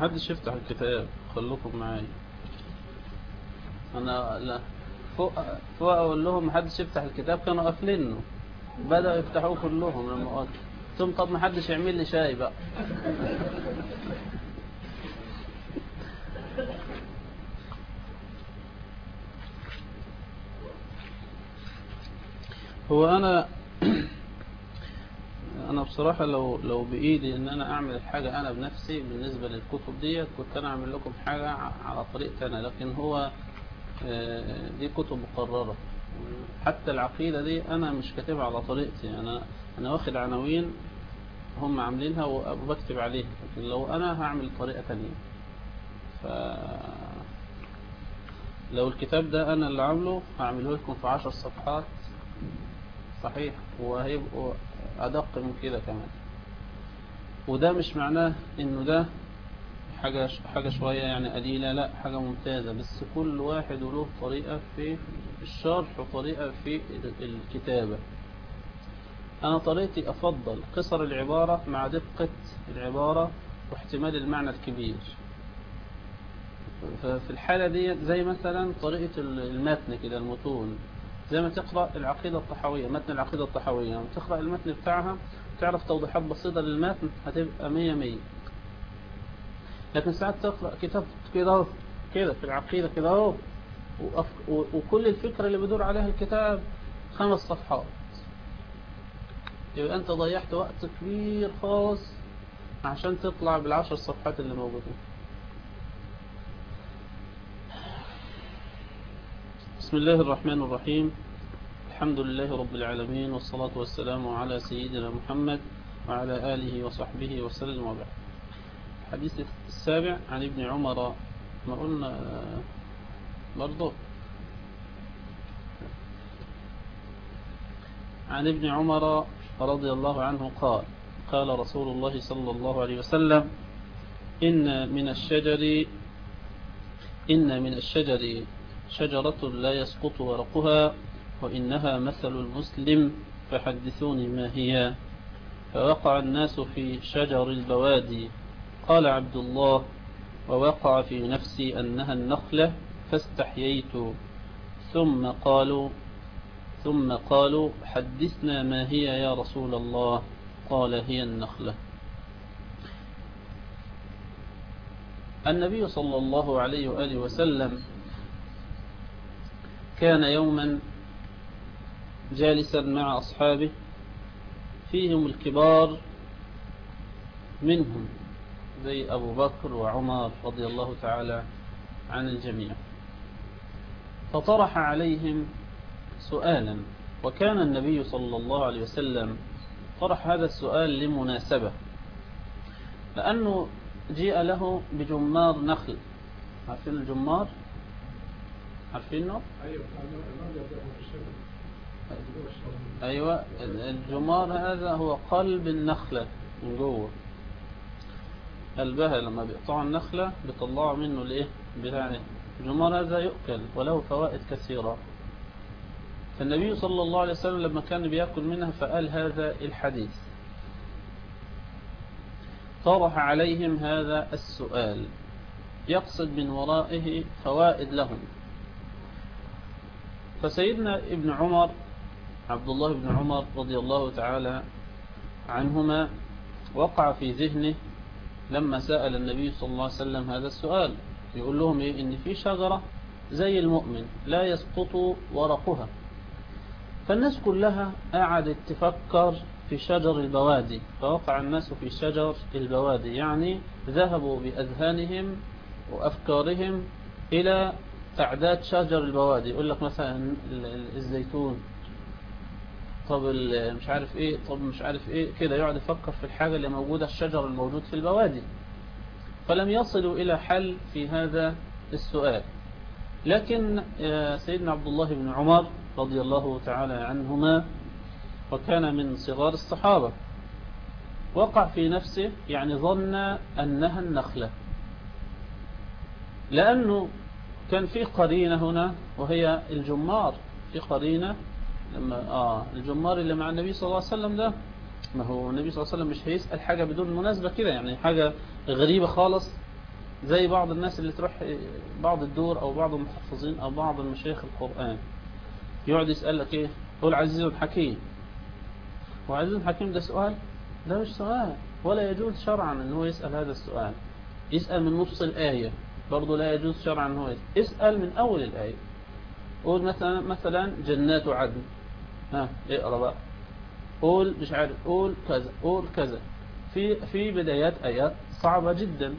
محدش يفتح الكتاب؟ خلوكم معايا. أنا لا. فوق فوق أقول لهم محدش يفتح الكتاب؟ كانوا قافلينه. بدأوا يفتحوه كلهم لما قلت ثم طب محدش يعمل لي شاي بقى. هو أنا بصراحة لو لو بإيدي إن أنا أعمل الحاجة أنا بنفسي بالنسبة للكتب ديت كنت أنا أعمل لكم حاجة على طريقتي أنا لكن هو آه، دي كتب مقررة. حتى العقيدة دي أنا مش كاتبها على طريقتي. أنا أنا واخد عناوين هم عاملينها وبكتب عليها لكن لو أنا هعمل طريقة تانية. ف لو الكتاب ده أنا اللي عامله هعمله لكم في عشر صفحات. صحيح؟ وهيبقوا أدق من كده كمان. وده مش معناه إنه ده حاجة حاجة شوية يعني قليلة لأ حاجة ممتازة. بس كل واحد له طريقة في الشرح وطريقة في الكتابة. أنا طريقتي أفضل قصر العبارة مع دقة العبارة واحتمال المعنى الكبير. ففي الحالة دي زي مثلا طريقة المتن كده المتون. زي ما تقرأ العقيدة الطحاوية متن العقيدة الطحاوية. لما تقرأ المتن بتاعها تعرف توضيحات بسيطة للمتن هتبقى مية مية. لكن ساعات تقرأ كتاب كده كده في العقيدة كده أهو وكل الفكرة اللي بدور عليها الكتاب خمس صفحات. يبقى أنت ضيعت وقت كبير خالص عشان تطلع بالعشر صفحات اللي موجودين بسم الله الرحمن الرحيم. الحمد لله رب العالمين والصلاة والسلام على سيدنا محمد وعلى آله وصحبه وسلم وبعد. الحديث السابع عن ابن عمر ما قلنا برضو. عن ابن عمر رضي الله عنه قال قال رسول الله صلى الله عليه وسلم إن من الشجر إن من الشجر شجرة لا يسقط ورقها وإنها مثل المسلم فحدثوني ما هي. فوقع الناس في شجر البوادي. قال عبد الله ووقع في نفسي أنها النخلة فاستحييت. ثم قالوا ثم قالوا حدثنا ما هي يا رسول الله؟ قال هي النخلة النبي صلى الله عليه وآله وسلم كان يوما جالسا مع أصحابه فيهم الكبار منهم زي أبو بكر وعمر رضي الله تعالى عن الجميع. فطرح عليهم سؤالا وكان النبي صلى الله عليه وسلم طرح هذا السؤال لمناسبة لأنه جيء له بجمار نخل. عارفين الجمار؟ عارفينه؟ أيوة الجمار هذا هو قلب النخلة من جوه. قلبها لما بيقطعوا النخلة بيطلعوا منه الإيه؟ بتاع الجمار هذا يؤكل وله فوائد كثيرة. فالنبي صلى الله عليه وسلم لما كان بيأكل منها فقال هذا الحديث. طرح عليهم هذا السؤال. يقصد من ورائه فوائد لهم. فسيدنا ابن عمر عبد الله بن عمر رضي الله تعالى عنهما وقع في ذهنه لما سأل النبي صلى الله عليه وسلم هذا السؤال. يقول لهم إيه؟ إن في شجرة زي المؤمن لا يسقط ورقها. فالناس كلها قعدت تفكر في شجر البوادي فوقع الناس في شجر البوادي يعني ذهبوا بأذهانهم وأفكارهم إلى تعداد شجر البوادي يقول لك مثلا الزيتون طب مش عارف إيه طب مش عارف إيه كده يقعد يفكر في الحاجة اللي موجودة الشجر الموجود في البوادي. فلم يصلوا إلى حل في هذا السؤال. لكن سيدنا عبد الله بن عمر رضي الله تعالى عنهما وكان من صغار الصحابة. وقع في نفسه يعني ظن أنها النخلة. لأنه كان في قرينة هنا وهي الجمار. في قرينة لما آه الجمار اللي مع النبي صلى الله عليه وسلم ده ما هو النبي صلى الله عليه وسلم مش هيسأل حاجة بدون مناسبة كده يعني حاجة غريبة خالص زي بعض الناس اللي تروح بعض الدور أو بعض المحفظين أو بعض المشايخ القرآن. يقعد يسألك إيه؟ قول عزيز حكيم. وعزيز حكيم ده سؤال؟ ده مش سؤال. ولا يجوز شرعا إن هو يسأل هذا السؤال. يسأل من نص الآية. برضه لا يجوز شرعا هو. اسأل من أول الآية. قول مثلا مثلا جنات عدن. ها اقرا بقى قول مش عارف قول كذا قول كذا. في في بدايات آيات صعبة جدا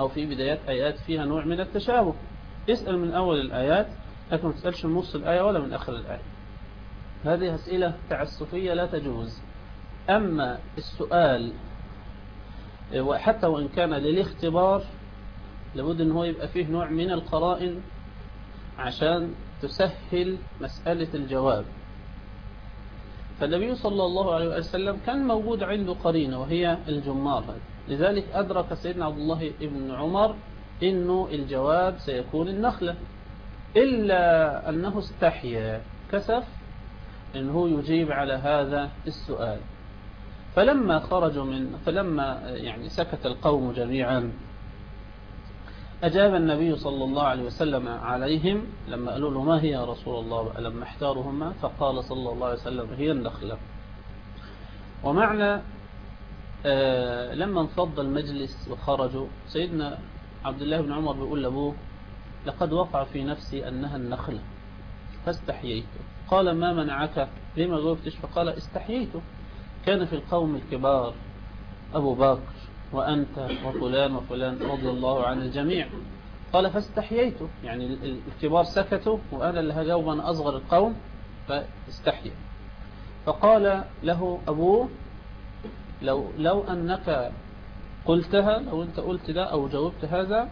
أو في بدايات آيات فيها نوع من التشابه. اسأل من أول الآيات لكن ما تسألش من نص الآية ولا من آخر الآية. هذه أسئلة تعسفية لا تجوز. أما السؤال وحتى وإن كان للاختبار لابد أن هو يبقى فيه نوع من القرائن عشان تسهل مسألة الجواب. فالنبي صلى الله عليه وسلم كان موجود عنده قرينة وهي الجمار. لذلك أدرك سيدنا عبد الله بن عمر إنه الجواب سيكون النخلة. إلا أنه استحيا كسف أنه يجيب على هذا السؤال. فلما خرجوا من فلما يعني سكت القوم جميعا أجاب النبي صلى الله عليه وسلم عليهم لما قالوا له ما هي يا رسول الله؟ لما احتارهما فقال صلى الله عليه وسلم هي النخلة. ومعنى آه لما انفض المجلس وخرجوا سيدنا عبد الله بن عمر بيقول لأبوه لقد وقع في نفسي أنها النخلة فاستحييت. قال ما منعك؟ لما جاوبتش فقال استحييت كان في القوم الكبار أبو بكر وأنت وفلان وفلان رضي الله عن الجميع. قال فاستحييت. يعني الكبار سكتوا وأنا اللي هجاوب أنا أصغر القوم فاستحيا فقال له أبوه لو, لو أنك قلتها لو أنت قلت ده أو جاوبت هذا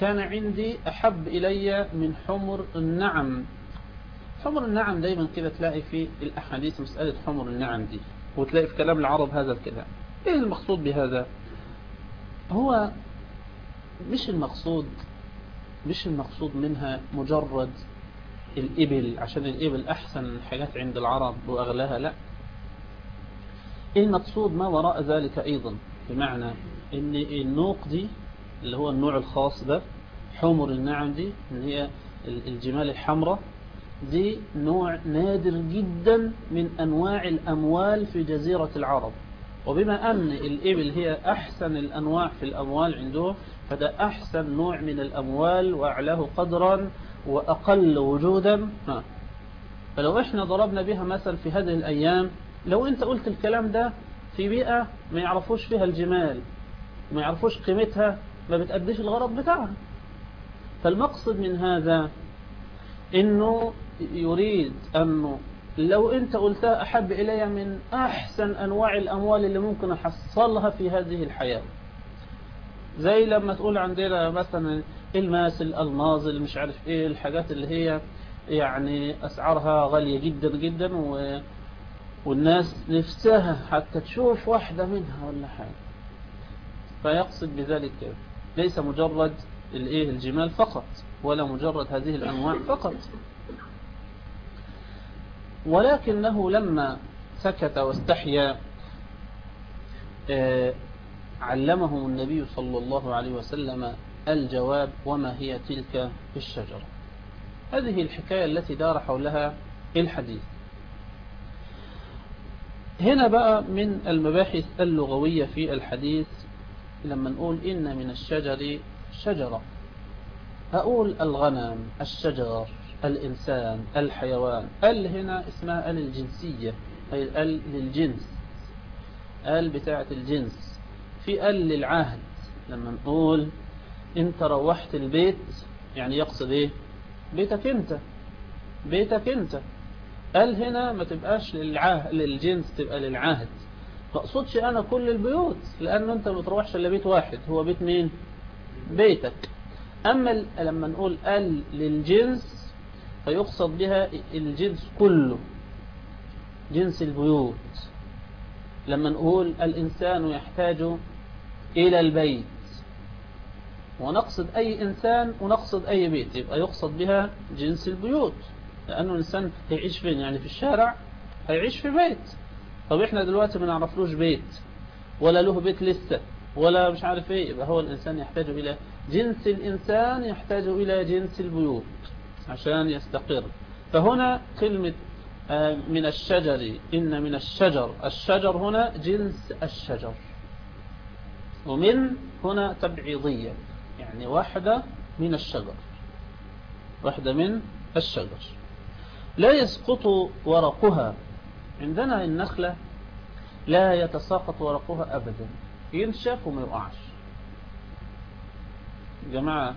كان عندي أحب إلي من حمر النعم. حمر النعم دايما كده تلاقي في الأحاديث مسألة حمر النعم دي وتلاقي في كلام العرب هذا الكلام. إيه المقصود بهذا؟ هو مش المقصود مش المقصود منها مجرد الإبل عشان الإبل أحسن الحاجات عند العرب وأغلاها لا. المقصود؟ ما وراء ذلك أيضا بمعنى إن النوق دي اللي هو النوع الخاص ده حمر النعم دي اللي هي الجمال الحمراء دي نوع نادر جدا من أنواع الأموال في جزيرة العرب. وبما أن الإبل هي أحسن الأنواع في الأموال عنده فده أحسن نوع من الأموال وأعلاه قدرا وأقل وجودا ها. فلو إحنا ضربنا بها مثل في هذه الأيام لو أنت قلت الكلام ده في بيئة ما يعرفوش فيها الجمال ما يعرفوش قيمتها ما بتأديش الغرض بتاعها فالمقصد من هذا إنه يريد أنه لو انت قلتها احب الي من احسن انواع الاموال اللي ممكن احصلها في هذه الحياة. زي لما تقول عندنا مثلا الماس الالماظ اللي مش عارف إيه الحاجات اللي هي يعني اسعارها غالية جدا جدا و والناس نفسها حتى تشوف واحدة منها ولا حاجة. فيقصد بذلك كده ليس مجرد الايه الجمال فقط ولا مجرد هذه الأنواع فقط. ولكنه لما سكت واستحيا علمهم النبي صلى الله عليه وسلم الجواب وما هي تلك الشجرة. هذه الحكاية التي دار حولها الحديث. هنا بقى من المباحث اللغوية في الحديث لما نقول إن من الشجر شجرة. أقول الغنم الشجر. الإنسان الحيوان. ال هنا اسمها ال الجنسية. أي ال للجنس. ال بتاعة الجنس. في ال للعهد. لما نقول انت روحت البيت يعني يقصد إيه؟ بيتك أنت. بيتك أنت. ال هنا ما تبقاش للعهد للجنس تبقى للعهد. ما اقصدش أنا كل البيوت لأنه أنت ما بتروحش إلا بيت واحد. هو بيت مين؟ بيتك. أما لما نقول ال للجنس فيقصد بها الجنس كله. جنس البيوت. لما نقول الإنسان يحتاج إلى البيت. ونقصد أي إنسان ونقصد أي بيت. يبقى يقصد بها جنس البيوت. لأنه الإنسان هيعيش فين؟ يعني في الشارع هيعيش في بيت. طب إحنا دلوقتي ما نعرفلوش بيت. ولا له بيت لسه. ولا مش عارف إيه. يبقى هو الإنسان يحتاج إلى جنس الإنسان يحتاج إلى جنس البيوت. عشان يستقر. فهنا كلمة آه، من الشجر إن من الشجر. الشجر هنا جنس الشجر. ومن هنا تبعيضية يعني واحدة من الشجر. واحدة من الشجر. لا يسقط ورقها. عندنا النخلة لا يتساقط ورقها أبدا. ينشف وما يقعش. الجماعة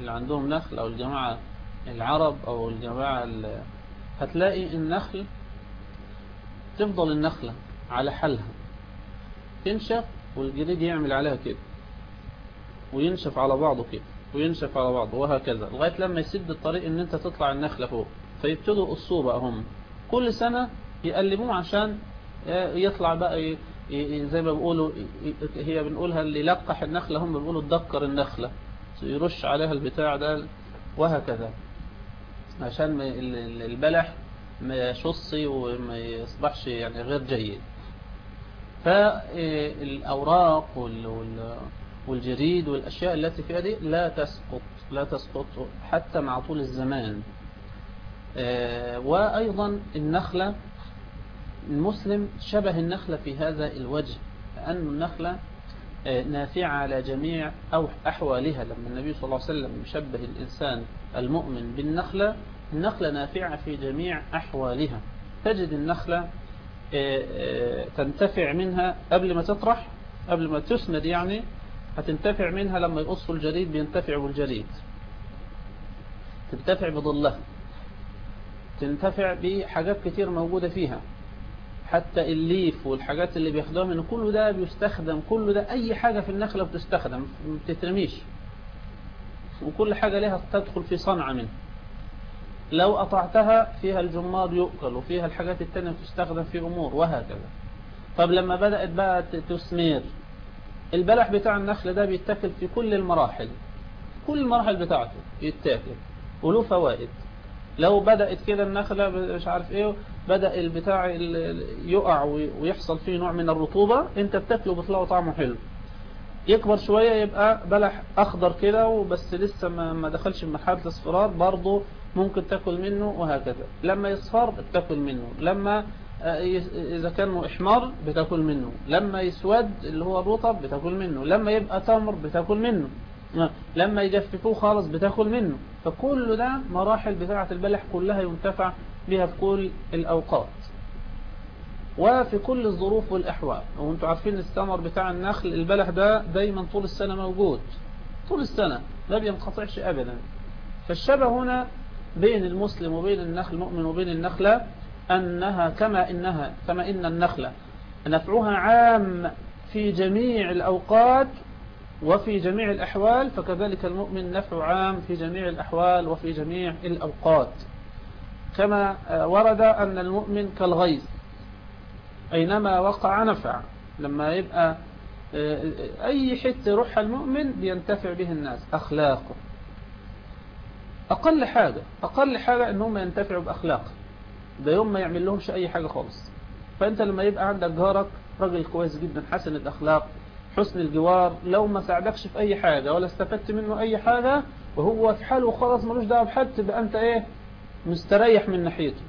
اللي عندهم نخل أو الجماعة العرب أو الجماعة هتلاقي النخل تفضل النخلة على حالها. تنشف والجريد يعمل عليها كده وينشف على بعضه كده وينشف على بعضه وهكذا لغاية لما يسد الطريق إن أنت تطلع النخلة فوق. فيبتدوا قصوه بقى هم. كل سنة يقلبوه عشان يطلع بقى زي ما بيقولوا هي بنقولها اللي لقح النخلة هم بيقولوا تدكر النخلة. يرش عليها البتاع ده وهكذا. عشان البلح ما يشصي وما يصبحش يعني غير جيد. فالأوراق والجريد والأشياء التي فيها دي لا تسقط لا تسقط حتى مع طول الزمان. آه، وأيضا النخلة المسلم شبه النخلة في هذا الوجه لأن النخلة نافعة على جميع أو أحوالها. لما النبي صلى الله عليه وسلم يشبه الإنسان المؤمن بالنخلة النخلة نافعة في جميع أحوالها. تجد النخلة آه، تنتفع منها قبل ما تطرح قبل ما تسند يعني هتنتفع منها لما يقصوا الجريد بينتفع بالجريد تنتفع بظلها. تنتفع بحاجات كتير موجودة فيها. حتى الليف والحاجات اللي بياخدوها من كل ده بيستخدم كل ده أي حاجة في النخلة بتستخدم ما بتترميش. وكل حاجة لها تدخل في صنعة منه لو قطعتها فيها الجمار يؤكل وفيها الحاجات التانية بتستخدم في أمور وهكذا. طب لما بدأت بقى تسمير البلح بتاع النخل ده بيتاكل في كل المراحل. كل المراحل بتاعته يتاكل وله فوائد. لو بدأت كده النخلة مش عارف إيه بدأ البتاع يقع ويحصل فيه نوع من الرطوبة انت بتاكله بيطلعه طعمه حلو. يكبر شوية يبقى بلح أخضر كده وبس لسه ما دخلش في مرحلة الاصفرار برضه ممكن تاكل منه وهكذا. لما يصفر بتاكل منه لما آه، إذا كان إحمر بتاكل منه لما يسود اللي هو الرطب بتاكل منه لما يبقى تمر بتاكل منه آه، لما يجففوه خالص بتاكل منه. فكل ده مراحل بتاعة البلح كلها ينتفع بها في كل الأوقات. وفي كل الظروف والأحوال. وأنتم عارفين الثمر بتاع النخل البلح ده دايما طول السنة موجود. طول السنة. ما بينقطعش أبدا. فالشبه هنا بين المسلم وبين النخل المؤمن وبين النخلة أنها كما إنها كما إن النخلة. نفعها عام في جميع الأوقات وفي جميع الأحوال فكذلك المؤمن نفع عام في جميع الأحوال وفي جميع الأوقات. كما ورد أن المؤمن كالغيث أينما وقع نفع لما يبقى أي حتة يروحها المؤمن بينتفع به الناس أخلاقه. أقل حاجة أقل حاجة أنهم ينتفعوا بأخلاقه. ده يوم ما يعمل لهمش أي حاجة خالص. فأنت لما يبقى عندك جارك راجل كويس جدا حسن الأخلاق حسن الجوار لو ما ساعدكش في أي حاجة ولا استفدت منه أي حاجة وهو في حاله خلاص ملوش دعوة بحد تبقى أنت إيه؟ مستريح من ناحيته.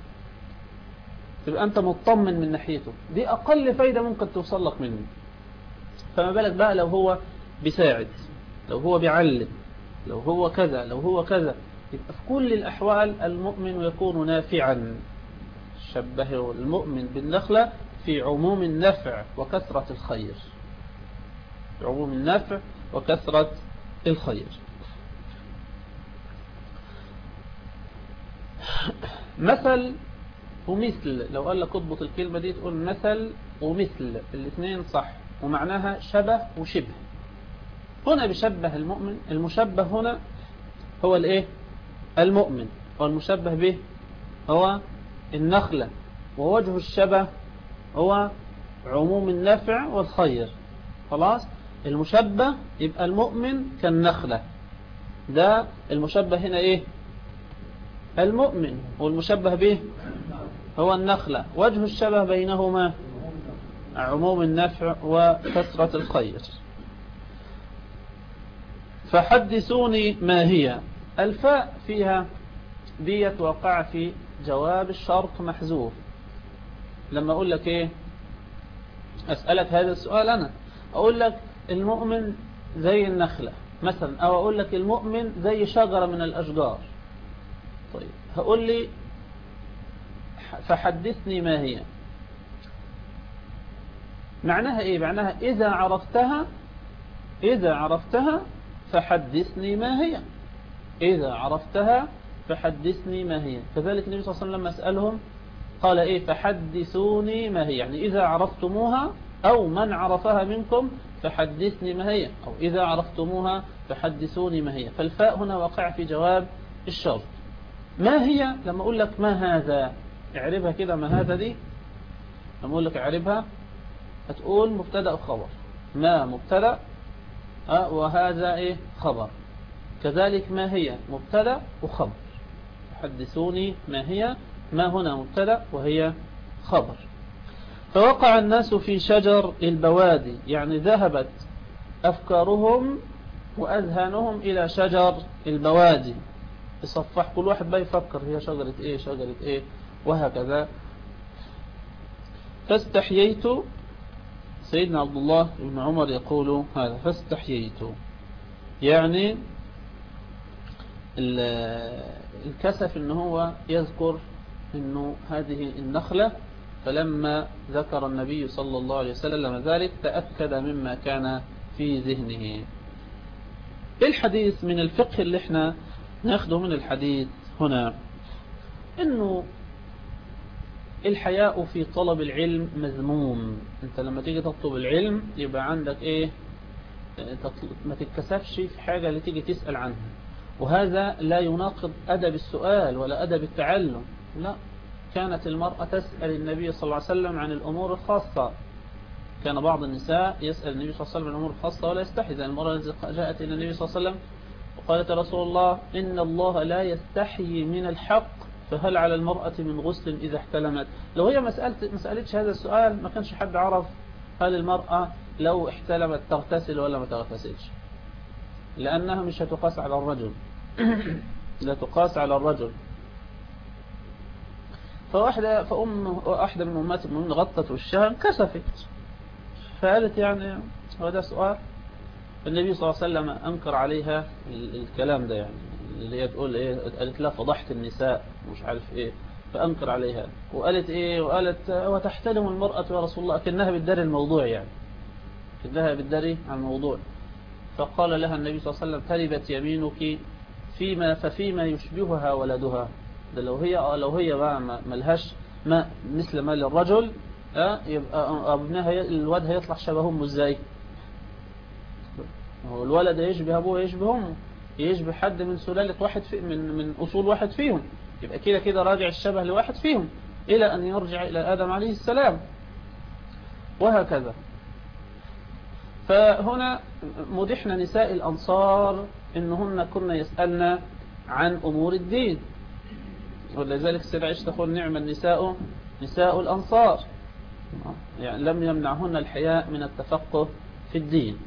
تبقى أنت مطمن من ناحيته. دي أقل فايدة ممكن توصل لك منه. فما بالك بقى لو هو بيساعد لو هو بيعلم لو هو كذا لو هو كذا. يبقى في كل الأحوال المؤمن يكون نافعا. شبه المؤمن بالنخلة في عموم النفع وكثرة الخير. عموم النفع وكثرة الخير. مثل ومثل. لو قال لك اضبط الكلمة دي تقول مثل ومثل. الاثنين صح. ومعناها شبه وشبه. هنا بشبه المؤمن المشبه هنا هو الايه؟ المؤمن. والمشبه به هو النخلة. ووجه الشبه هو عموم النفع والخير. خلاص؟ المشبه يبقى المؤمن كالنخلة. ده المشبه هنا إيه؟ المؤمن والمشبه به هو النخلة وجه الشبه بينهما عموم النفع وكثرة الخير. فحدثوني ما هي. الفاء فيها ديت وقع في جواب الشرط محذوف. لما أقول لك إيه؟ أسألك هذا السؤال أنا. أقول لك المؤمن زي النخلة مثلا أو أقول لك المؤمن زي شجرة من الأشجار. طيب هقول لي فحدثني ما هي. معناها إيه؟ معناها إذا عرفتها إذا عرفتها فحدثني ما هي. إذا عرفتها فحدثني ما هي. كذلك النبي صلى الله عليه وسلم أسألهم قال إيه؟ فحدثوني ما هي. يعني إذا عرفتموها أو من عرفها منكم فحدثني ما هي. أو إذا عرفتموها فحدثوني ما هي. فالفاء هنا وقع في جواب الشرط. ما هي؟ لما أقول لك ما هذا اعربها كده ما هذا دي. لما أقول لك اعربها هتقول مبتدأ وخبر ما مبتدأ وهذا إيه؟ خبر. كذلك ما هي؟ مبتدأ وخبر. حدثوني ما هي؟ ما هنا مبتدأ وهي خبر. فوقع الناس في شجر البوادي يعني ذهبت أفكارهم وأذهانهم إلى شجر البوادي. يصفح كل واحد بقى يفكر هي شجرة إيه شجرة إيه وهكذا. فاستحييت سيدنا عبد الله بن عمر يقول هذا فاستحييت. يعني الكسف إن هو يذكر انه هذه النخلة فلما ذكر النبي صلى الله عليه وسلم ذلك تأكد مما كان في ذهنه. الحديث من الفقه اللي إحنا ناخده من الحديث هنا إنه الحياء في طلب العلم مذموم. أنت لما تيجي تطلب العلم يبقى عندك إيه؟ ما تتكسفش في حاجة اللي تيجي تسأل عنها. وهذا لا يناقض أدب السؤال ولا أدب التعلم. لا. كانت المرأة تسأل النبي صلى الله عليه وسلم عن الأمور الخاصة. كان بعض النساء يسأل النبي صلى الله عليه وسلم عن الأمور الخاصة ولا يستحي. المرأة التي جاءت إلى النبي صلى الله عليه وسلم وقالت يا رسول الله إن الله لا يستحي من الحق فهل على المرأة من غسل إذا احتلمت؟ لو هي ما سألتش هذا السؤال ما كانش حد عرف هل المرأة لو احتلمت تغتسل ولا ما تغتسلش. لأنها مش هتقاس على الرجل. لا تقاس على الرجل. فواحدة فأم وأحدة من أمهات المؤمنين غطت وشها انكسفت. فقالت يعني ده سؤال؟ النبي صلى الله عليه وسلم أنكر عليها الكلام ده يعني. اللي هي تقول إيه قالت لا فضحت النساء مش عارف إيه فأنكر عليها. وقالت إيه وقالت وتحتلم المرأة يا رسول الله كأنها بتداري الموضوع يعني. كأنها بتداري عن الموضوع. فقال لها النبي صلى الله عليه وسلم تربت يمينك فيما ففيما يشبهها ولدها. ده لو هي لو هي بقى ملهاش ما مثل ما للرجل يبقى أبنها الواد هيطلع شبه امه إزاي؟ هو الولد يشبه أبوه يشبه أمه يشبه حد من سلالة واحد في من من أصول واحد فيهم. يبقى كده كده راجع الشبه لواحد فيهم إلى أن يرجع إلى آدم عليه السلام. وهكذا. فهنا مدحنا نساء الأنصار إنهن كنا يسألن عن أمور الدين. ولذلك السيدة عائشة تقول نعم النساء نساء الأنصار. يعني لم يمنعهن الحياء من التفقه في الدين.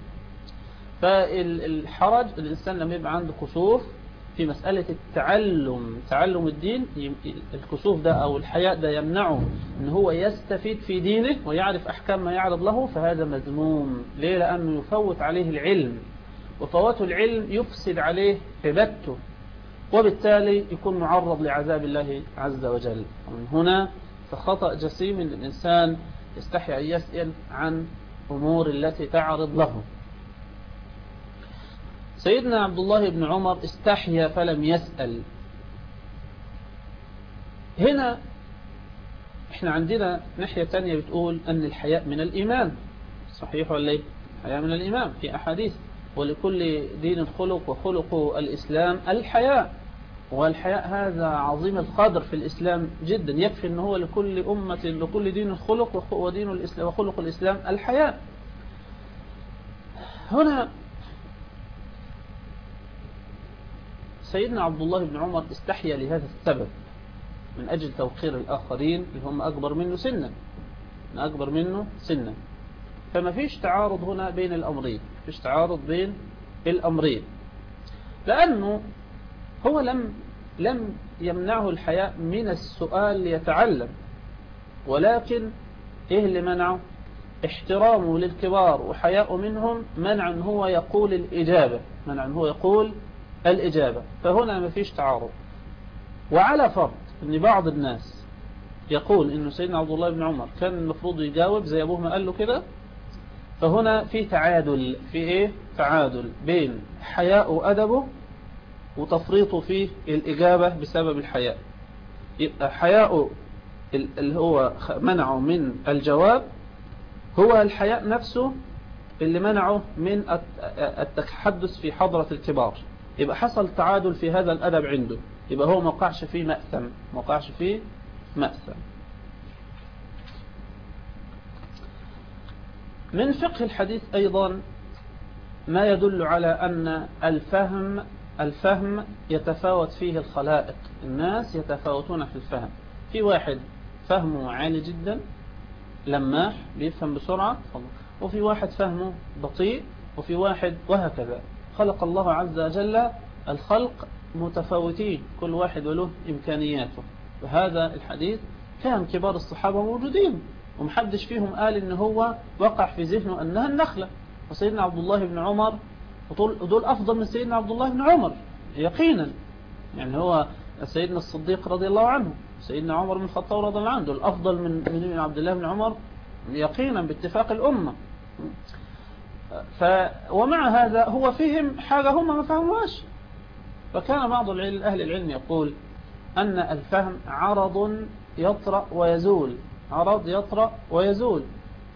فالحرج الإنسان لما يبقى عنده كسوف في مسألة التعلم تعلم الدين الكسوف ده أو الحياء ده يمنعه أن هو يستفيد في دينه ويعرف أحكام ما يعرض له فهذا مذموم. ليه؟ لأنه يفوت عليه العلم. وفوات العلم يفسد عليه عبادته وبالتالي يكون معرض لعذاب الله عز وجل. ومن هنا فخطأ جسيم الإنسان يستحي أن يسأل عن أمور التي تعرض له. سيدنا عبد الله بن عمر استحيا فلم يسأل. هنا إحنا عندنا ناحية تانية بتقول أن الحياء من الإيمان. صحيح ولا إيه؟ الحياء من الإيمان في أحاديث. ولكل دين خلق وخلق الإسلام الحياء. والحياء هذا عظيم القدر في الإسلام جدا. يكفي أنه هو لكل أمة لكل دين خلق ودين الإسلام وخلق الإسلام الحياء. هنا سيدنا عبد الله بن عمر استحيا لهذا السبب من أجل توقير الآخرين اللي هم أكبر منه سنا من أكبر منه سنا. فما فيش تعارض هنا بين الأمرين فيش تعارض بين الأمرين. لأنه هو لم لم يمنعه الحياء من السؤال ليتعلم ولكن إيه اللي منعه؟ احترامه للكبار وحياء منهم منع هو يقول الإجابة منع هو يقول الإجابة. فهنا ما فيش تعارض. وعلى فرض أن بعض الناس يقول أنه سيدنا عبد الله بن عمر كان المفروض يجاوب زي أبوه ما قال له كده فهنا في تعادل في إيه؟ تعادل بين حياء وأدبه وتفريطه في الإجابة بسبب الحياء. يبقى حياء اللي هو منعه من الجواب هو الحياء نفسه اللي منعه من التحدث في حضرة الكبار. يبقى حصل تعادل في هذا الأدب عنده. يبقى هو ما وقعش فيه مأثم. ما وقعش فيه مأثم. من فقه الحديث أيضا ما يدل على أن الفهم الفهم يتفاوت فيه الخلائق. الناس يتفاوتون في الفهم. في واحد فهمه عالي جدا لماح بيفهم بسرعة وفي واحد فهمه بطيء وفي واحد وهكذا. خلق الله عز وجل الخلق متفاوتين كل واحد وله إمكانياته. وهذا الحديث كان كبار الصحابة موجودين ومحدش فيهم قال إن هو وقع في ذهنه أنها النخلة. وسيدنا عبد الله بن عمر ودول أفضل من سيدنا عبد الله بن عمر يقينا. يعني هو سيدنا الصديق رضي الله عنه سيدنا عمر بن الخطاب رضي الله عنه دول أفضل من من عبد الله بن عمر يقينا باتفاق الأمة. ف ومع هذا هو فهم حاجة هم ما فهموهاش. فكان بعض أهل العلم يقول أن الفهم عرض يطرأ ويزول عرض يطرأ ويزول.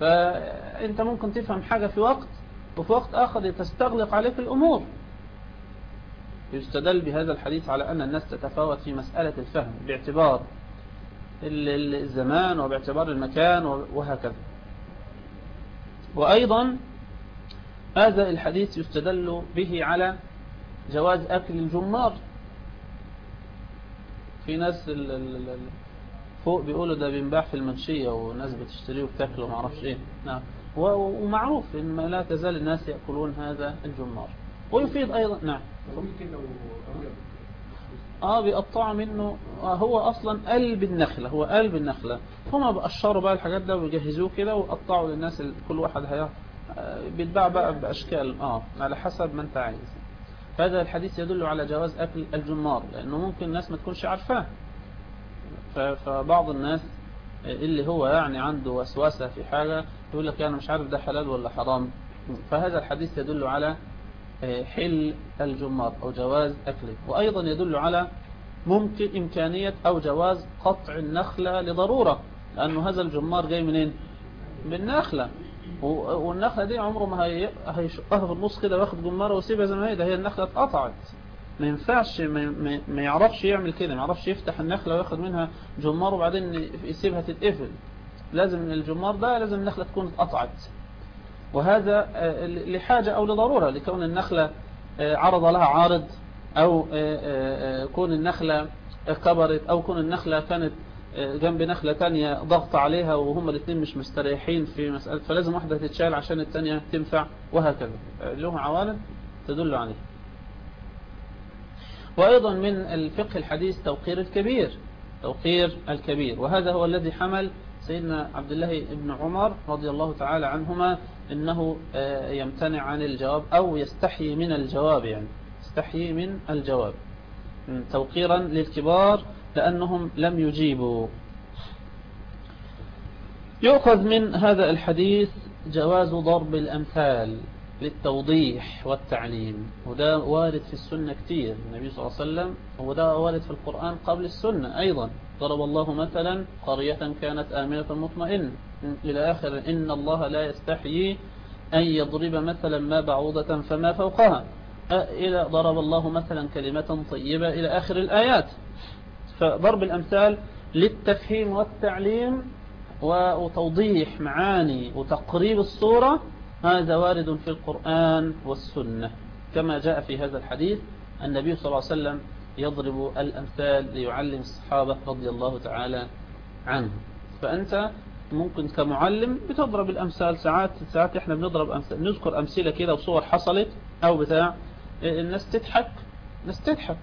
فأنت ممكن تفهم حاجة في وقت وفي وقت آخر تستغلق عليك الأمور. يستدل بهذا الحديث على أن الناس تتفاوت في مسألة الفهم باعتبار الزمان وباعتبار المكان وهكذا. وأيضا هذا الحديث يستدل به على جواز أكل الجمار. في ناس فوق بيقولوا ده بينباع في المنشية وناس بتشتريه وبتاكله ما أعرفش إيه. نعم. ومعروف إن ما لا تزال الناس يأكلون هذا الجمار. ويفيد أيضا نعم. آه بيقطعوا منه. آه هو أصلا قلب النخلة هو قلب النخلة. هما بقشروا بقى الحاجات ده ويجهزوه كده ويقطعوا للناس كل واحد آه بيتباع بقى بأشكال آه على حسب ما أنت عايز. هذا الحديث يدل على جواز أكل الجمار لأنه ممكن الناس ما تكونش عارفاه. فبعض الناس اللي هو يعني عنده وسوسة في حاجة يقول لك أنا مش عارف ده حلال ولا حرام. فهذا الحديث يدل على حل الجمار أو جواز أكله. وأيضا يدل على ممكن إمكانية أو جواز قطع النخلة لضرورة لأنه هذا الجمار جاي منين؟ من النخلة. والنخلة دي عمره ما هيشقها في النص كده واخد جمارة ويسيبها زي ما هي. ده هي النخلة اتقطعت. ما ينفعش ما, ما يعرفش يعمل كده. ما يعرفش يفتح النخلة وياخد منها جمار وبعدين يسيبها تتقفل. لازم الجمار ده لازم النخلة تكون اتقطعت. وهذا لحاجة أو لضرورة. لكون النخلة عرض لها عارض أو كون النخلة كبرت أو كون النخلة كانت جنب نخلة تانية ضغط عليها وهم الاثنين مش مستريحين في مسألة فلازم واحدة تتشال عشان التانية تنفع وهكذا. له عوارض تدل عليه. وأيضا من الفقه الحديث توقير الكبير توقير الكبير. وهذا هو الذي حمل سيدنا عبد الله بن عمر رضي الله تعالى عنهما إنه يمتنع عن الجواب أو يستحيي من الجواب يعني يستحيي من الجواب. توقيرا للكبار لأنهم لم يجيبوا. يؤخذ من هذا الحديث جواز ضرب الأمثال للتوضيح والتعليم وده وارد في السنة كتير. النبي صلى الله عليه وسلم وده وارد في القرآن قبل السنة أيضا. ضرب الله مثلا قرية كانت آمنة مطمئنة. إلى آخر إن الله لا يستحيي أن يضرب مثلا ما بعوضة فما فوقها. إلى ضرب الله مثلا كلمة طيبة إلى آخر الآيات. فضرب الأمثال للتفهيم والتعليم وتوضيح معاني وتقريب الصورة هذا وارد في القرآن والسنة. كما جاء في هذا الحديث النبي صلى الله عليه وسلم يضرب الأمثال ليعلم الصحابة رضي الله تعالى عنهم فأنت ممكن كمعلم بتضرب الأمثال. ساعات ساعات إحنا بنضرب أمثال نذكر أمثلة كده وصور حصلت أو بتاع الناس تضحك ناس تضحك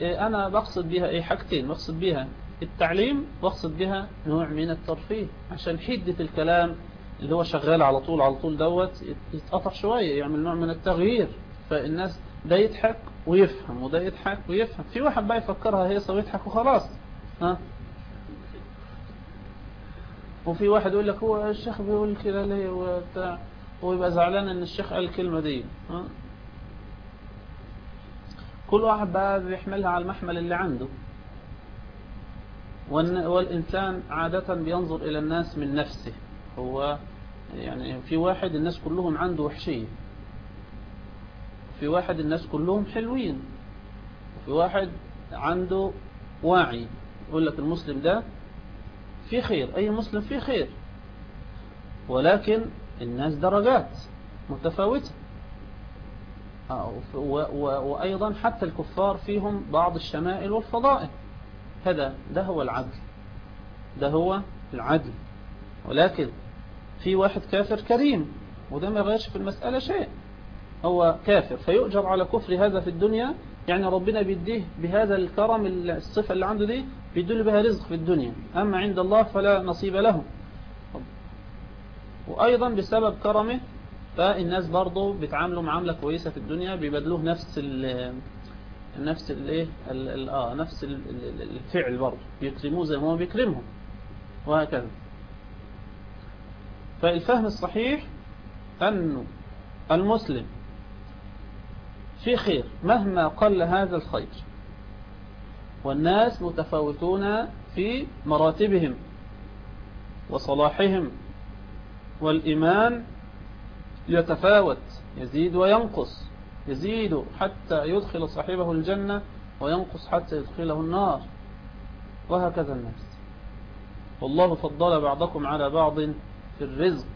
وأنا بقصد بها إيه حاجتين. بقصد بها التعليم بقصد بها نوع من الترفيه. عشان حدة الكلام اللي هو شغال على طول على طول دوت يتقطع شوية يعمل نوع من التغيير. فالناس ده يضحك ويفهم وده يضحك ويفهم. في واحد بقى يفكرها هيصة ويضحك وخلاص. ها؟ وفي واحد يقول لك هو الشيخ بيقول كده ليه وبتاع ويبقى زعلان إن الشيخ قال الكلمة دي. ها؟ كل واحد بقى بيحملها على المحمل اللي عنده. والإنسان عادة بينظر إلى الناس من نفسه. هو يعني في واحد الناس كلهم عنده وحشية في واحد الناس كلهم حلوين. في واحد عنده واعي. يقول لك المسلم ده في خير أي مسلم فيه خير. ولكن الناس درجات متفاوتة. وأيضا حتى الكفار فيهم بعض الشمائل والفضائل. هذا ده هو العدل. ده هو العدل. ولكن في واحد كافر كريم وده ما يغيرش في المسألة شيء. هو كافر. فيؤجر على كفر هذا في الدنيا. يعني ربنا بيديه بهذا الكرم الصفة اللي عنده دي بيدل بها رزق في الدنيا. أما عند الله فلا نصيب له. وأيضا بسبب كرمه فالناس برضه بيتعاملوا معاملة كويسة في الدنيا بيبادلوه نفس ال نفس الايه آه نفس الفعل برضه بيكرموه زي ما هو بيكرمهم. وهكذا. فالفهم الصحيح أن المسلم في خير مهما قل هذا الخير. والناس متفاوتون في مراتبهم وصلاحهم. والإيمان يتفاوت يزيد وينقص يزيد حتى يدخل صاحبه الجنة وينقص حتى يدخله النار. وهكذا الناس والله فضل بعضكم على بعض في الرزق.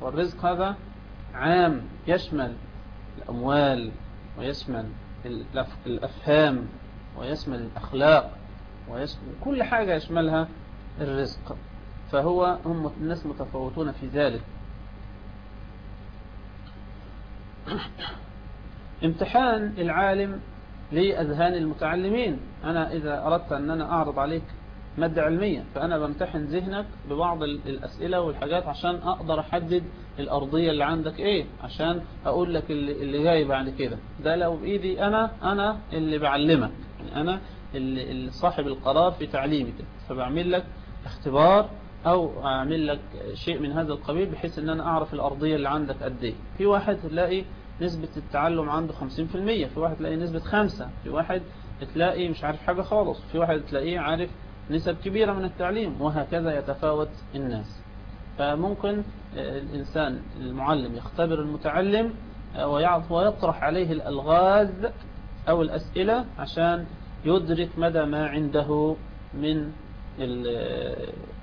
والرزق هذا عام يشمل الأموال ويشمل الأفهام ويشمل الأخلاق ويشمل كل حاجة يشملها الرزق. فهو هم الناس متفاوتون في ذلك. امتحان العالم لأذهان المتعلمين. أنا إذا أردت أن أنا أعرض عليك مادة علمية فأنا بمتحن ذهنك ببعض الأسئلة والحاجات عشان أقدر أحدد الأرضية اللي عندك إيه عشان أقول لك اللي, جاي بعد كده. ده لو بإيدي أنا أنا اللي بعلمك يعني أنا اللي صاحب القرار في تعليمك فبعمل لك اختبار أو أعمل لك شيء من هذا القبيل بحيث أن أنا أعرف الأرضية اللي عندك قد إيه. في واحد تلاقي نسبة التعلم عنده 50% في واحد تلاقي نسبة 5 في واحد تلاقي مش عارف حاجة خالص في واحد تلاقيه عارف نسب كبيرة من التعليم وهكذا يتفاوت الناس. فممكن الإنسان المعلم يختبر المتعلم ويطرح عليه الألغاز أو الأسئلة عشان يدرك مدى ما عنده من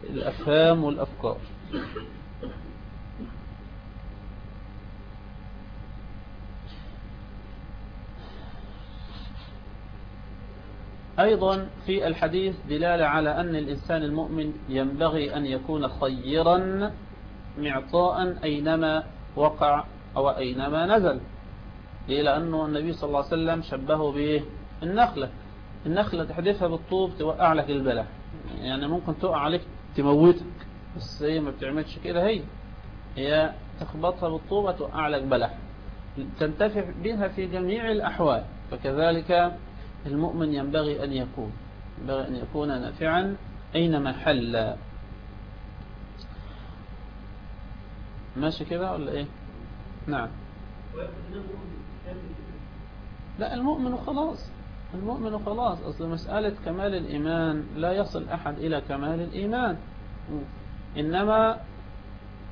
الأفهام والأفكار. أيضا في الحديث دلالة على أن الإنسان المؤمن ينبغي أن يكون خيرا معطاء أينما وقع أو أينما نزل. ليه لأنه النبي صلى الله عليه وسلم شبهه به النخلة. النخلة تحدثها بالطوب توقع لك البلح يعني ممكن تقع عليك تموتك بس هي ما بتعملش كده. هي هي تخبطها بالطوبة توقع لك بلح تنتفع بها في جميع الأحوال. فكذلك المؤمن ينبغي أن يكون ينبغي أن يكون نافعا أينما حل. ماشي كده ولا إيه؟ نعم. لا المؤمن خلاص المؤمن خلاص. أصل مسألة كمال الإيمان لا يصل أحد إلى كمال الإيمان. إنما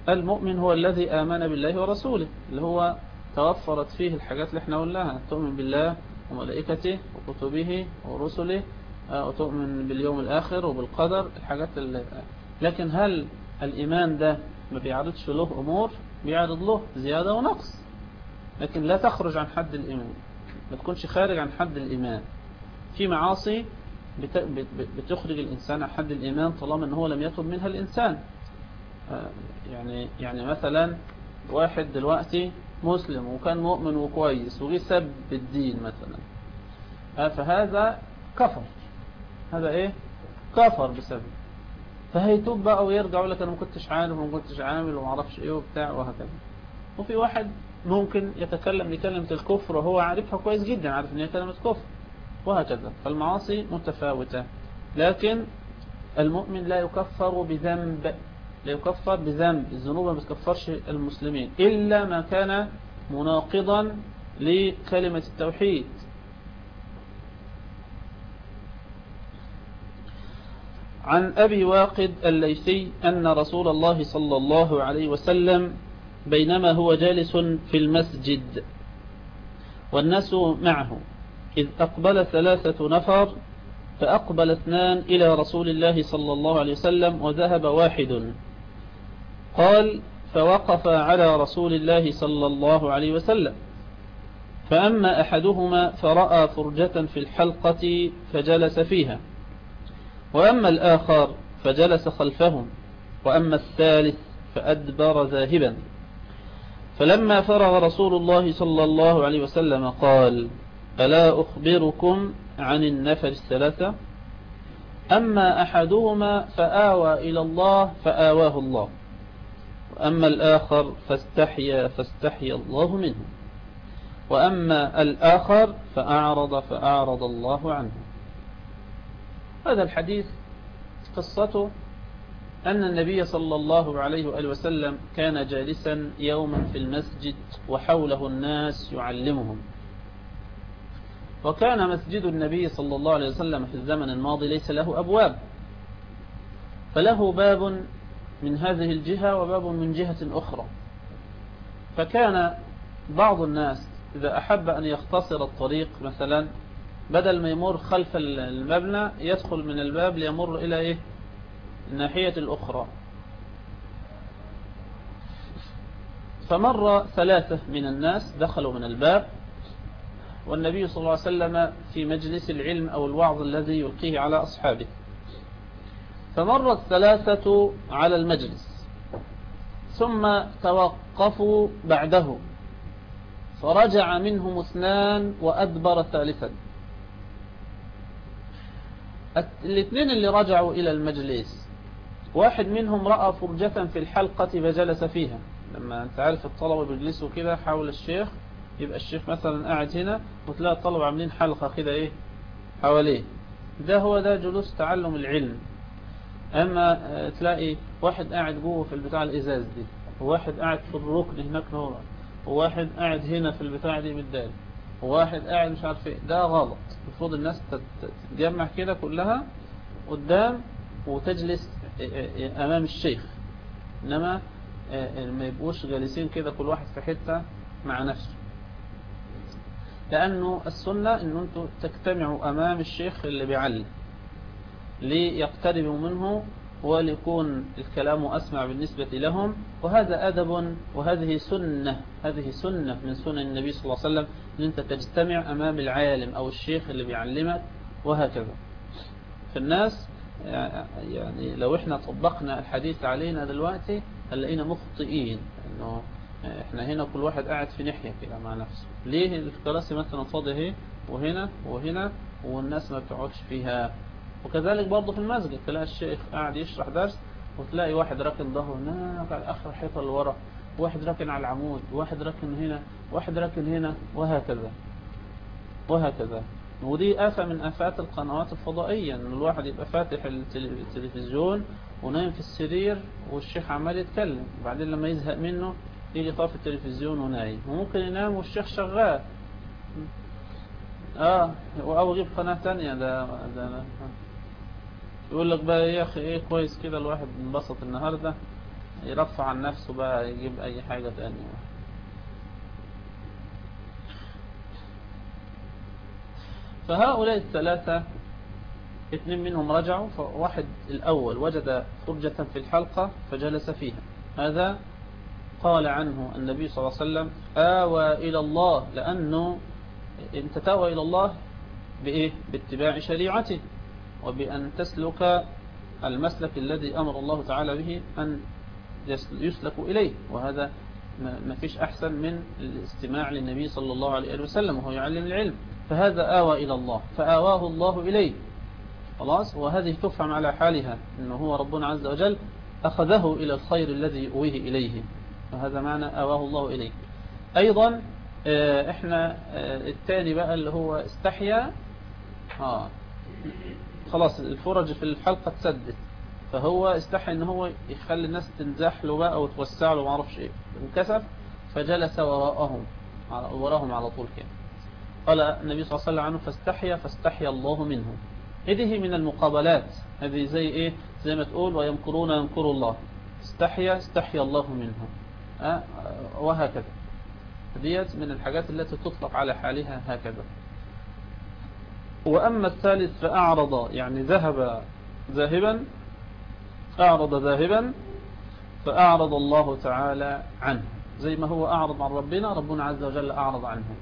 المؤمن هو الذي آمن بالله ورسوله اللي هو توفرت فيه الحاجات اللي إحنا قلناها. تؤمن بالله وملائكته وكتبه ورسله وتؤمن باليوم الآخر وبالقدر الحاجات اللي لكن هل الإيمان ده ما بيعرضش له أمور؟ بيعرض له زيادة ونقص. لكن لا تخرج عن حد الإيمان ما تكونش خارج عن حد الإيمان. في معاصي بتخرج الإنسان عن حد الإيمان طالما أنه لم يتب منها الإنسان. يعني يعني مثلا واحد دلوقتي مسلم وكان مؤمن وكويس وجي سب الدين مثلا. فهذا كفر. هذا إيه؟ كفر بسبب. فهيتوب بقى ويرجع يقول لك أنا ما كنتش عارف وما كنتش عامل وما أعرفش إيه وبتاع وهكذا. وفي واحد ممكن يتكلم بكلمة الكفر وهو عارفها كويس جدا عارف إن هي كلمة كفر وهكذا. فالمعاصي متفاوتة. لكن المؤمن لا يكفر بذنب. لا يكفر بذنب الذنوب ما بتكفرش المسلمين إلا ما كان مناقضا لكلمة التوحيد. عن أبي واقد الليثي أن رسول الله صلى الله عليه وسلم بينما هو جالس في المسجد والناس معه إذ أقبل ثلاثة نفر فأقبل اثنان إلى رسول الله صلى الله عليه وسلم وذهب واحد. قال فوقف على رسول الله صلى الله عليه وسلم. فأما أحدهما فرأى فرجة في الحلقة فجلس فيها. وأما الآخر فجلس خلفهم. وأما الثالث فأدبر ذاهبا. فلما فرغ رسول الله صلى الله عليه وسلم قال ألا أخبركم عن النفر الثلاثة؟ أما أحدهما فآوى إلى الله فآواه الله. وأما الآخر فاستحيا فاستحيا الله منه. وأما الآخر فأعرض فأعرض الله عنه. هذا الحديث قصته أن النبي صلى الله عليه وآله وسلم كان جالسا يوما في المسجد وحوله الناس يعلمهم. وكان مسجد النبي صلى الله عليه وسلم في الزمن الماضي ليس له أبواب. فله باب من هذه الجهة وباب من جهة أخرى. فكان بعض الناس إذا أحب أن يختصر الطريق مثلا بدل ما يمر خلف المبنى يدخل من الباب ليمر إلى إيه؟ الناحية الأخرى. فمر ثلاثة من الناس دخلوا من الباب والنبي صلى الله عليه وسلم في مجلس العلم أو الوعظ الذي يلقيه على أصحابه. فمر الثلاثة على المجلس ثم توقفوا بعده فرجع منهم اثنان وأدبر ثالثا. الاثنين اللي رجعوا إلى المجلس واحد منهم رأى فرجة في الحلقة فجلس فيها. لما أنت عارف الطلبة بيجلسوا كده حول الشيخ يبقى الشيخ مثلا قاعد هنا وتلاقي الطلبة عاملين حلقة كده إيه؟ حواليه. ده هو ده جلوس تعلم العلم. أما تلاقي واحد قاعد جوه في البتاع الإزاز دي وواحد قاعد في الركن هناك هو وواحد قاعد هنا في البتاع دي بالدال وواحد قاعد مش عارف إيه. ده غلط. المفروض الناس تتجمع كده كلها قدام وتجلس أمام الشيخ. إنما ما يبقوش جالسين كده كل واحد في حتة مع نفسه. لأنه السنة أن أنتم تجتمعوا أمام الشيخ اللي بيعلم. ليقتربوا منه وليكون الكلام أسمع بالنسبة لهم. وهذا أدب وهذه سنة هذه سنة من سنن النبي صلى الله عليه وسلم أن أنت تجتمع أمام العالم أو الشيخ اللي بيعلمك وهكذا. فالناس يعني لو إحنا طبقنا الحديث علينا دلوقتي هنلاقينا مخطئين. إنه إحنا هنا كل واحد قاعد في ناحية كده مع نفسه. ليه الكراسي مثلا فاضية اهي وهنا وهنا والناس ما بتقعدش فيها؟ وكذلك برضه في المسجد تلاقي الشيخ قاعد يشرح درس وتلاقي واحد راكن ظهره هناك على آخر الحيطه اللي ورا واحد راكن على العمود واحد راكن هنا واحد راكن هنا وهكذا. وهكذا. ودي آفة من آفات القنوات الفضائية إن الواحد يبقى فاتح التلفزيون ونايم في السرير والشيخ عمال يتكلم. وبعدين لما يزهق منه يجي طافي التلفزيون ونايم. وممكن ينام والشيخ شغال. آه أو يجيب قناة تانية ده, ده يقول لك بقى يا أخي إيه كويس كده الواحد انبسط النهاردة يرفع عن نفسه بقى يجيب أي حاجة تانية. فهؤلاء الثلاثة اثنين منهم رجعوا فواحد الأول وجد فرجة في الحلقة فجلس فيها. هذا قال عنه النبي صلى الله عليه وسلم آوى إلى الله لأنه انت تاوى إلى الله بإيه؟ باتباع شريعته. وبأن تسلك المسلك الذي أمر الله تعالى به أن يسلك إليه. وهذا ما فيش أحسن من الاستماع للنبي صلى الله عليه وسلم وهو يعلم العلم. فهذا آوى إلى الله فآواه الله إليه. خلاص؟ وهذه تفهم على حالها أنه هو ربنا عز وجل أخذه إلى الخير الذي يؤويه إليه. فهذا معنى آواه الله إليه. أيضا آه، إحنا آه، الثاني بقى اللي هو استحيا. آه. خلاص الفرج في الحلقة تسدت فهو استحي إن هو يخلي الناس تنزح له بقى وتوسع له ما أعرفش إيه. انكسف فجلس وراءهم وراهم على طول كده. قال النبي صلى الله عليه وسلم عنه فاستحيا فاستحيا الله منه. هذه من المقابلات. هذه زي إيه؟ زي ما تقول ويمكرون يمكر الله. استحيا استحيا الله منه. أه؟ وهكذا. ديت من الحاجات التي تطلق على حالها هكذا. وأما الثالث فأعرض يعني ذهب ذاهبا أعرض ذاهبا فأعرض الله تعالى عنه. زي ما هو أعرض عن ربنا ربنا عز وجل أعرض عنه.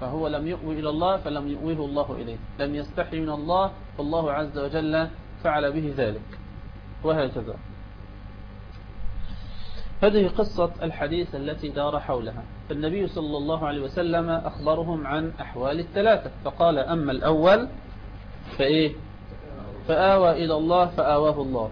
فهو لم يؤوي إلى الله فلم يؤويه الله إليه. لم يستحي من الله فالله عز وجل فعل به ذلك. وهكذا. هذه قصة الحديث التي دار حولها. فالنبي صلى الله عليه وسلم أخبرهم عن أحوال الثلاثة. فقال أما الأول فإيه؟ فآوى إلى الله فآواه الله.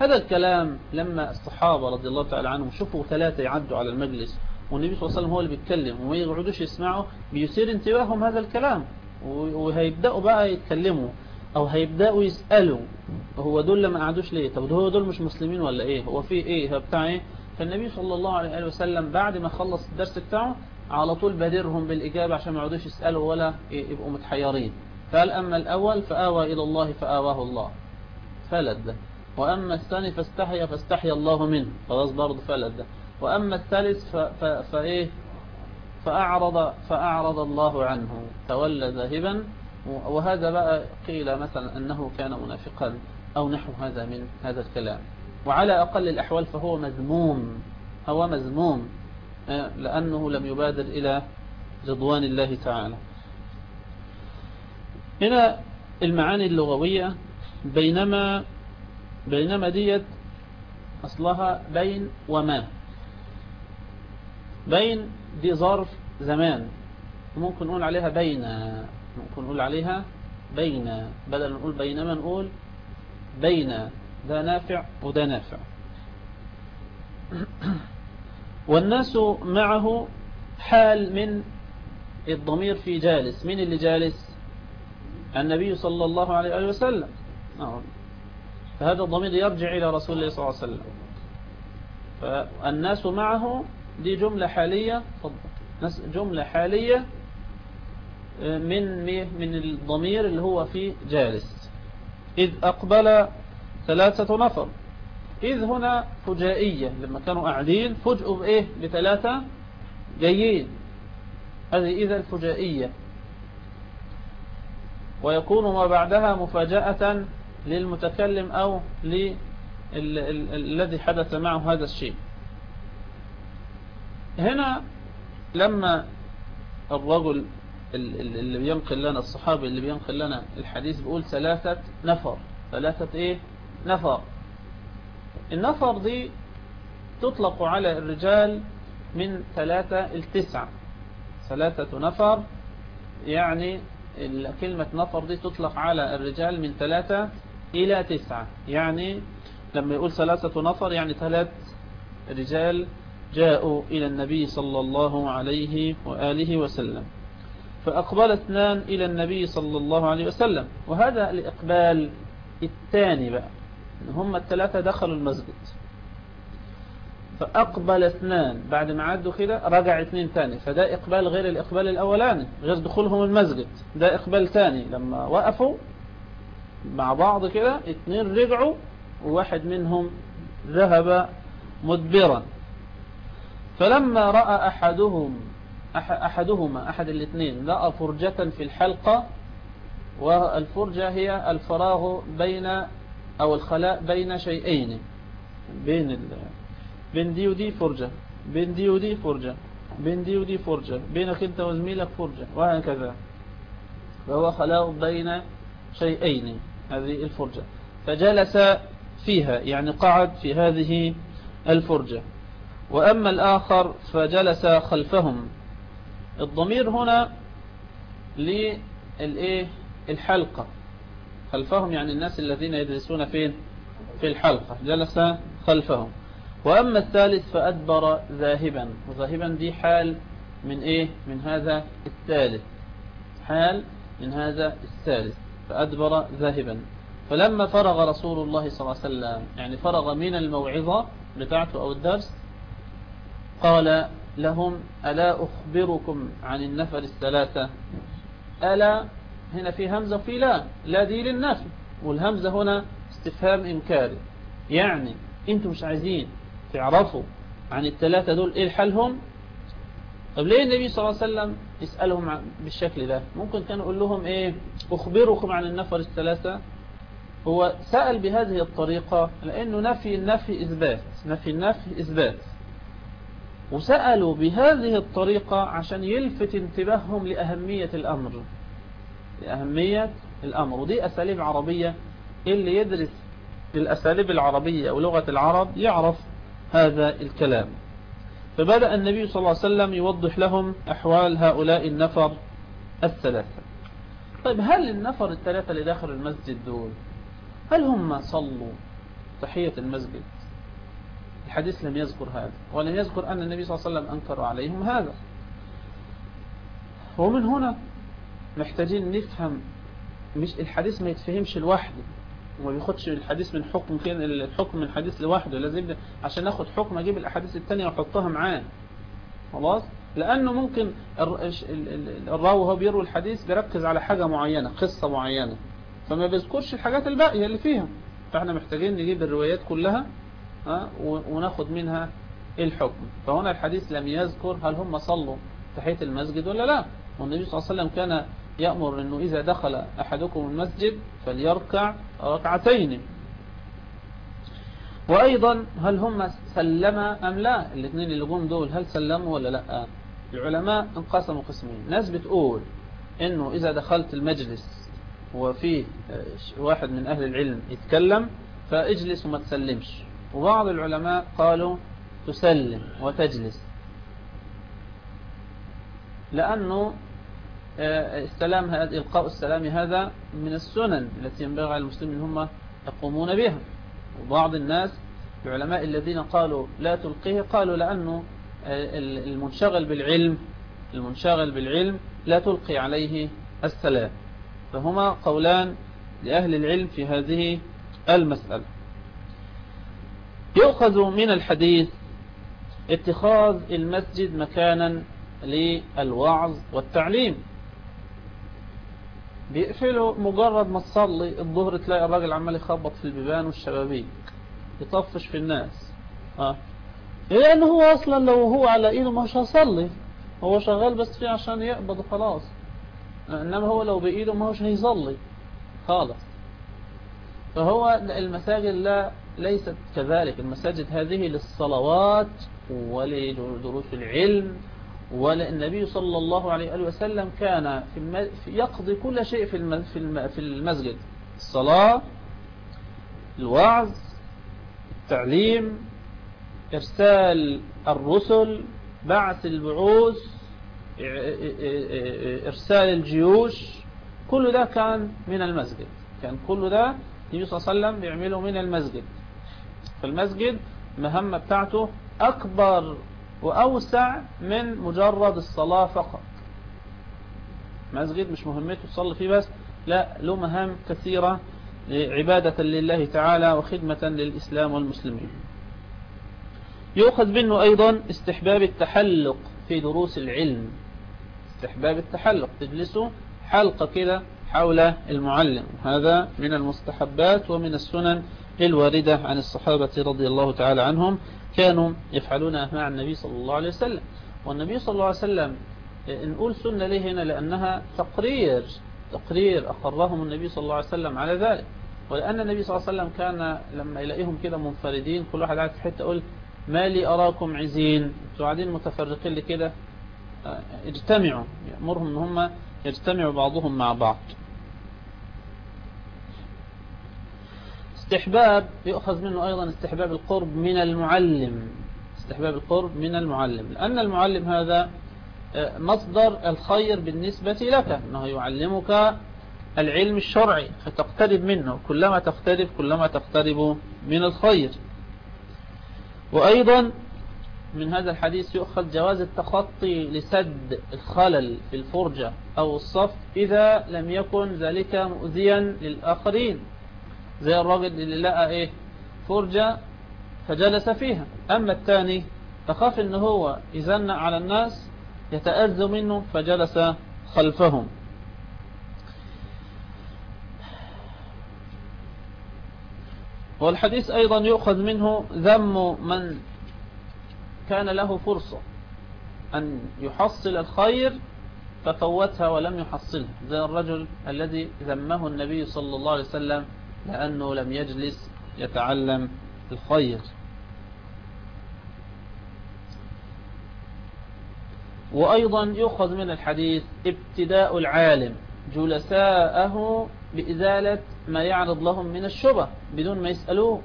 هذا الكلام لما الصحابة رضي الله تعالى عنهم شوفوا ثلاثة يعدوا على المجلس والنبي صلى الله عليه وسلم هو اللي بيتكلم وما يقعدوش يسمعوا بيثير انتباههم هذا الكلام. وهيبدأوا بقى يتكلموا أو هيبدأوا يسألوا. هو دول لما قعدوش ليه؟ طب هو دول مش مسلمين ولا إيه؟ هو في إيه؟ بتاع إيه؟ فالنبي صلى الله عليه وسلم بعد ما خلص الدرس بتاعه على طول بادرهم بالإجابة عشان ما يقعدوش يسألوا ولا يبقوا متحيرين. قال أما الأول فآوى إلى الله فآواه الله. فلد وأما الثاني فاستحيا فاستحيا الله منه. خلاص برضه فلد وأما الثالث فإيه؟ فأعرض, فأعرض الله عنه. تولى ذاهبا. وهذا بقى قيل مثلا أنه كان منافقا أو نحو هذا من هذا الكلام. وعلى أقل الأحوال فهو مذموم هو مذموم آه، لأنه لم يبادر إلى رضوان الله تعالى. هنا المعاني اللغوية بينما بينما ديت أصلها بين وما. بين دي ظرف زمان. ممكن نقول عليها بين ممكن نقول عليها بين بدل نقول بينما نقول بين. ده نافع وده نافع. والناس معه حال من الضمير في جالس. من اللي جالس؟ النبي صلى الله عليه وسلم. نعم. فهذا الضمير يرجع إلى رسول الله صلى الله عليه وسلم. فالناس معه دي جملة حالية. جملة حالية من من الضمير اللي هو في جالس. إذ أقبل ثلاثة نفر. إذ هنا فجائية لما كانوا قاعدين فجأوا بإيه؟ بثلاثة جايين. هذه إذا الفجائية. ويكون ما بعدها مفاجأة للمتكلم أو الذي حدث معه هذا الشيء. هنا لما الرجل اللي بينقل لنا الصحابي اللي بينقل لنا الحديث بيقول ثلاثة نفر. ثلاثة إيه؟ نفر. النفر دي تطلق على الرجال من ثلاثة التسعة ثلاثة نفر يعني كلمة نفر دي تطلق على الرجال من ثلاثة إلى تسعة. يعني لما يقول ثلاثة نفر يعني ثلاث رجال جاءوا إلى النبي صلى الله عليه وآله وسلم. فأقبل اثنان إلى النبي صلى الله عليه وسلم. وهذا الإقبال الثاني بقى. هم الثلاثة دخلوا المسجد. فأقبل اثنان بعد ما عدوا كده رجع اثنين ثاني. فده إقبال غير الإقبال الأولاني غير دخولهم المسجد. ده إقبال ثاني. لما وقفوا مع بعض كده اثنين رجعوا وواحد منهم ذهب مدبرا. فلما رأى أحدهم أحدهما أحد الاثنين لقى فرجة في الحلقة والفرجة هي الفراغ بين أو الخلاء بين شيئين. بين ال... بين دي ودي فرجة. بين دي ودي فرجة. بين دي ودي فرجة. بينك أنت وزميلك فرجة. وهكذا. فهو خلاء بين شيئين. هذه الفرجة. فجلس فيها يعني قعد في هذه الفرجة. وأما الآخر فجلس خلفهم. الضمير هنا للإيه؟ الحلقة. خلفهم يعني الناس الذين يدرسون فين؟ في الحلقة جلس خلفهم. وأما الثالث فأدبر ذاهبا. وذاهبا دي حال من إيه؟ من هذا الثالث. حال من هذا الثالث. فأدبر ذاهبا. فلما فرغ رسول الله صلى الله عليه وسلم يعني فرغ من الموعظة بتاعته أو الدرس قال لهم ألا أخبركم عن النفر الثلاثة؟ ألا هنا في همزة في لا لا دي للنفي والهمزة هنا استفهام إنكاري. يعني أنتم مش عايزين تعرفوا عن الثلاثة دول إيه حالهم طب ليه النبي صلى الله عليه وسلم يسألهم بالشكل ده؟ ممكن كان يقول لهم إيه؟ أخبركم عن النفر الثلاثة. هو سأل بهذه الطريقة لأنه نفي النفي إثبات نفي النفي إثبات. وسألوا بهذه الطريقة عشان يلفت انتباههم لأهمية الأمر. لأهمية الأمر. ودي أساليب عربية. اللي يدرس الأساليب العربية أو لغة العرب يعرف هذا الكلام. فبدأ النبي صلى الله عليه وسلم يوضح لهم أحوال هؤلاء النفر الثلاثة. طيب هل النفر الثلاثة اللي داخل المسجد دول هل هم صلوا تحية المسجد؟ الحديث لم يذكر هذا ولم يذكر أن النبي صلى الله عليه وسلم أنكر عليهم هذا. ومن هنا محتاجين نفهم مش الحديث ما يتفهمش لوحده وما بياخدش الحديث من حكم كان الحكم من حديث لوحده لازم عشان ناخد حكم أجيب الأحاديث التانية واحطها معاه. خلاص؟ لأنه ممكن الراوي وهو بيروي الحديث بيركز على حاجة معينة قصة معينة. فما بيذكرش الحاجات الباقية اللي فيها. فإحنا محتاجين نجيب الروايات كلها وناخد منها الحكم. فهنا الحديث لم يذكر هل هم صلوا تحية المسجد ولا لا. والنبي صلى الله عليه وسلم كان يأمر أنه إذا دخل أحدكم المسجد فليركع ركعتين. وأيضا هل هم سلم أم لا؟ الاثنين اللي قوم دول هل سلموا ولا لا؟ العلماء انقسموا قسمين. ناس بتقول أنه إذا دخلت المجلس وفيه واحد من أهل العلم يتكلم فاجلس وما تسلمش. وبعض العلماء قالوا تسلم وتجلس. لأنه السلام هذا إلقاء السلام هذا من السنن التي ينبغي على المسلمين هم يقومون بها. وبعض الناس العلماء الذين قالوا لا تلقيه قالوا لأنه المنشغل بالعلم المنشغل بالعلم لا تلقي عليه السلام. فهما قولان لأهل العلم في هذه المسألة. يؤخذ من الحديث اتخاذ المسجد مكانا للوعظ والتعليم. بيقفلوا مجرد ما تصلي الظهر تلاقي الراجل عمال يخبط في البيبان والشبابيك يطفش في الناس. آه. لأن هو أصلا لو هو على إيده مش هيصلي. هو شغال بس فيه عشان يقبض وخلاص. إنما هو لو بإيده ما هوش هيصلي. خالص. فهو المساجد لا ليست كذلك. المساجد هذه للصلوات ولدروس العلم والنبي صلى الله عليه وسلم كان في يقضي كل شيء في في المسجد. الصلاة الوعظ التعليم إرسال الرسل بعث البعوث إرسال الجيوش كل ده كان من المسجد. كان كل ده النبي صلى الله عليه وسلم بيعمله من المسجد. فالمسجد مهمة بتاعته أكبر وأوسع من مجرد الصلاة فقط. مسجد مش مهمته تصلي فيه بس لا له مهام كثيرة عبادة لله تعالى وخدمة للإسلام والمسلمين. يؤخذ منه أيضا استحباب التحلق في دروس العلم. استحباب التحلق تجلسوا حلقة كده حول المعلم. هذا من المستحبات ومن السنن الواردة عن الصحابة رضي الله تعالى عنهم. كانوا يفعلونها مع النبي صلى الله عليه وسلم. والنبي صلى الله عليه وسلم نقول سنة ليه هنا لأنها تقرير تقرير أقرهم النبي صلى الله عليه وسلم على ذلك. ولأن النبي صلى الله عليه وسلم كان لما يلاقيهم كده منفردين كل واحد قاعد في حتة يقول ما لي أراكم عزين؟ أنتوا قاعدين متفرقين لي كده اجتمعوا يأمرهم إن هم يجتمعوا بعضهم مع بعض. استحباب يؤخذ منه أيضا استحباب القرب من المعلم. استحباب القرب من المعلم. لأن المعلم هذا آه، مصدر الخير بالنسبة لك. أنه يعلمك العلم الشرعي فتقترب منه. كلما تقترب كلما تقترب من الخير. وأيضا من هذا الحديث يؤخذ جواز التخطي لسد الخلل في الفرجة أو الصف إذا لم يكن ذلك مؤذيا للآخرين. زي الراجل اللي لقى إيه؟ فرجة فجلس فيها. أما الثاني فخاف إن هو يزنق على الناس يتأذى منه فجلس خلفهم. والحديث أيضا يؤخذ منه ذم من كان له فرصة أن يحصل الخير ففوتها ولم يحصلها زي الرجل الذي ذمه النبي صلى الله عليه وسلم لأنه لم يجلس يتعلم الخير. وأيضا يؤخذ من الحديث ابتداء العالم جلساءه بإزالة ما يعرض لهم من الشبه بدون ما يسألوه.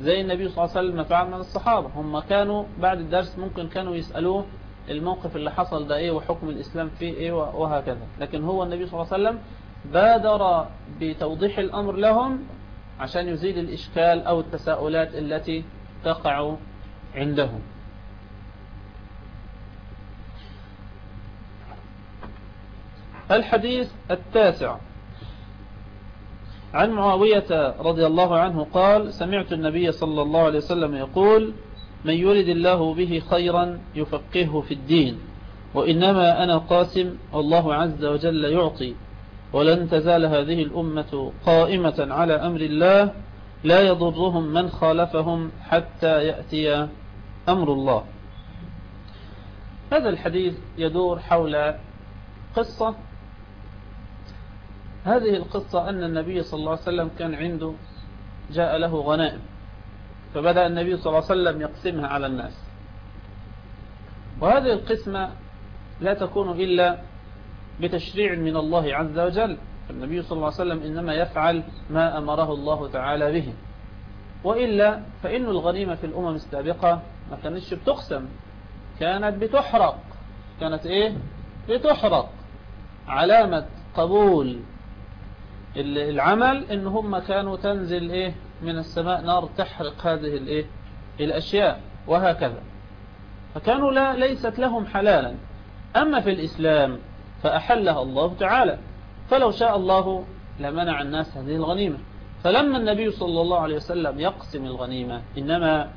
زي النبي صلى الله عليه وسلم فعل من الصحابة. هم كانوا بعد الدرس ممكن كانوا يسألوه الموقف اللي حصل ده إيه وحكم الإسلام فيه إيه وهكذا. لكن هو النبي صلى الله عليه وسلم بادر بتوضيح الأمر لهم عشان يزيل الإشكال أو التساؤلات التي تقع عندهم. الحديث التاسع. عن معاوية رضي الله عنه قال سمعت النبي صلى الله عليه وسلم يقول من يرد الله به خيرا يفقهه في الدين وإنما أنا قاسم والله عز وجل يعطي ولن تزال هذه الأمة قائمة على أمر الله لا يضرهم من خالفهم حتى يأتي أمر الله. هذا الحديث يدور حول قصة. هذه القصة أن النبي صلى الله عليه وسلم كان عنده جاء له غنائم فبدأ النبي صلى الله عليه وسلم يقسمها على الناس. وهذه القسمة لا تكون إلا بتشريع من الله عز وجل. النبي صلى الله عليه وسلم إنما يفعل ما أمره الله تعالى به. وإلا فإن الغنيمة في الأمم السابقة ما كانتش بتقسم كانت بتحرق. كانت إيه؟ بتحرق. علامة قبول العمل إن هم كانوا تنزل إيه؟ من السماء نار تحرق هذه الايه الأشياء وهكذا. فكانوا لا ليست لهم حلالا. أما في الإسلام فأحلها الله تعالى. فلو شاء الله لمنع الناس هذه الغنيمة. فلما النبي صلى الله عليه وسلم يقسم الغنيمة إنما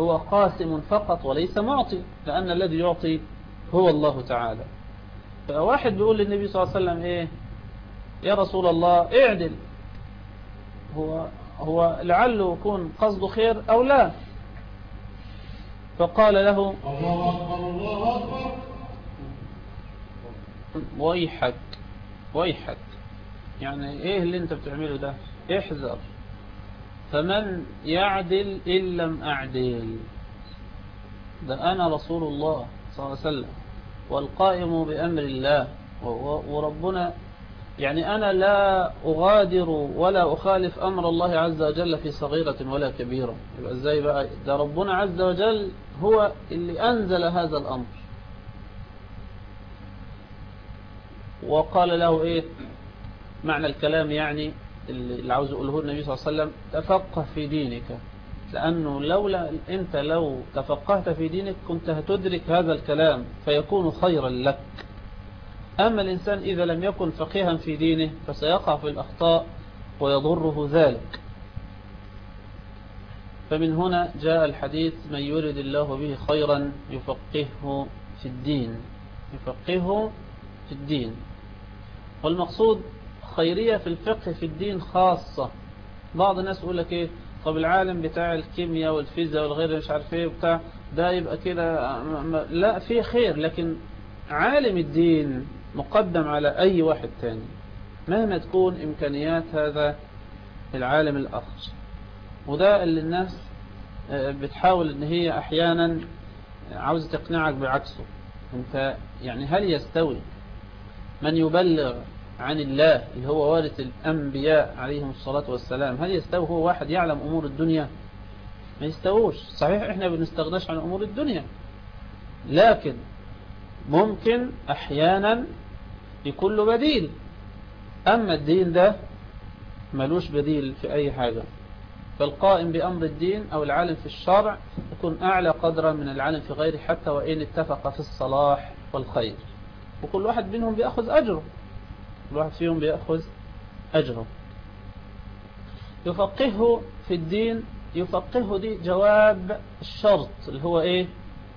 هو قاسم فقط وليس معطي لأن الذي يعطي هو الله تعالى. فواحد بيقول للنبي صلى الله عليه وسلم إيه؟ يا رسول الله اعدل. هو هو لعله يكون قصده خير أو لا؟ فقال له ويحك ويحك. يعني إيه اللي أنت بتعمله ده؟ احذر. فمن يعدل إن لم أعدل. ده أنا رسول الله صلى الله عليه وسلم والقائم بأمر الله وربنا. يعني أنا لا أغادر ولا أخالف أمر الله عز وجل في صغيرة ولا كبيرة. يبقى إزاي بقى؟ ده ربنا عز وجل هو اللي أنزل هذا الأمر. وقال له إيه؟ معنى الكلام يعني اللي عاوز يقوله النبي صلى الله عليه وسلم تفقه في دينك. لأنه لولا أنت لو تفقهت في دينك كنت هتدرك هذا الكلام فيكون خيرا لك. أما الإنسان إذا لم يكن فقيها في دينه فسيقع في الأخطاء ويضره ذلك. فمن هنا جاء الحديث من يرد الله به خيرا يفقهه في الدين. يفقهه في الدين. والمقصود خيرية في الفقه في الدين خاصة. بعض الناس يقول لك إيه طب العالم بتاع الكيمياء والفيزياء والغير مش عارف إيه وبتاع ده يبقى كده لا فيه خير لكن عالم الدين مقدم على أي واحد تاني. مهما تكون إمكانيات هذا العالم الآخر. وده اللي الناس آه، بتحاول إن هي أحيانا عاوز تقنعك بعكسه. أنت يعني هل يستوي من يبلغ عن الله اللي هو وارث الأنبياء عليهم الصلاة والسلام. هل يستوي؟ هو واحد يعلم أمور الدنيا؟ ما يستووش. صحيح إحنا بنستغناش عن أمور الدنيا. لكن ممكن أحيانا يكون له بديل. أما الدين ده ملوش بديل في أي حاجة. فالقائم بأمر الدين أو العالم في الشرع يكون أعلى قدرا من العالم في غيره حتى وإن اتفق في الصلاح والخير. وكل واحد منهم بيأخذ أجره. كل واحد فيهم بيأخذ أجره يفقهه في الدين يفقهه دي جواب الشرط اللي هو إيه؟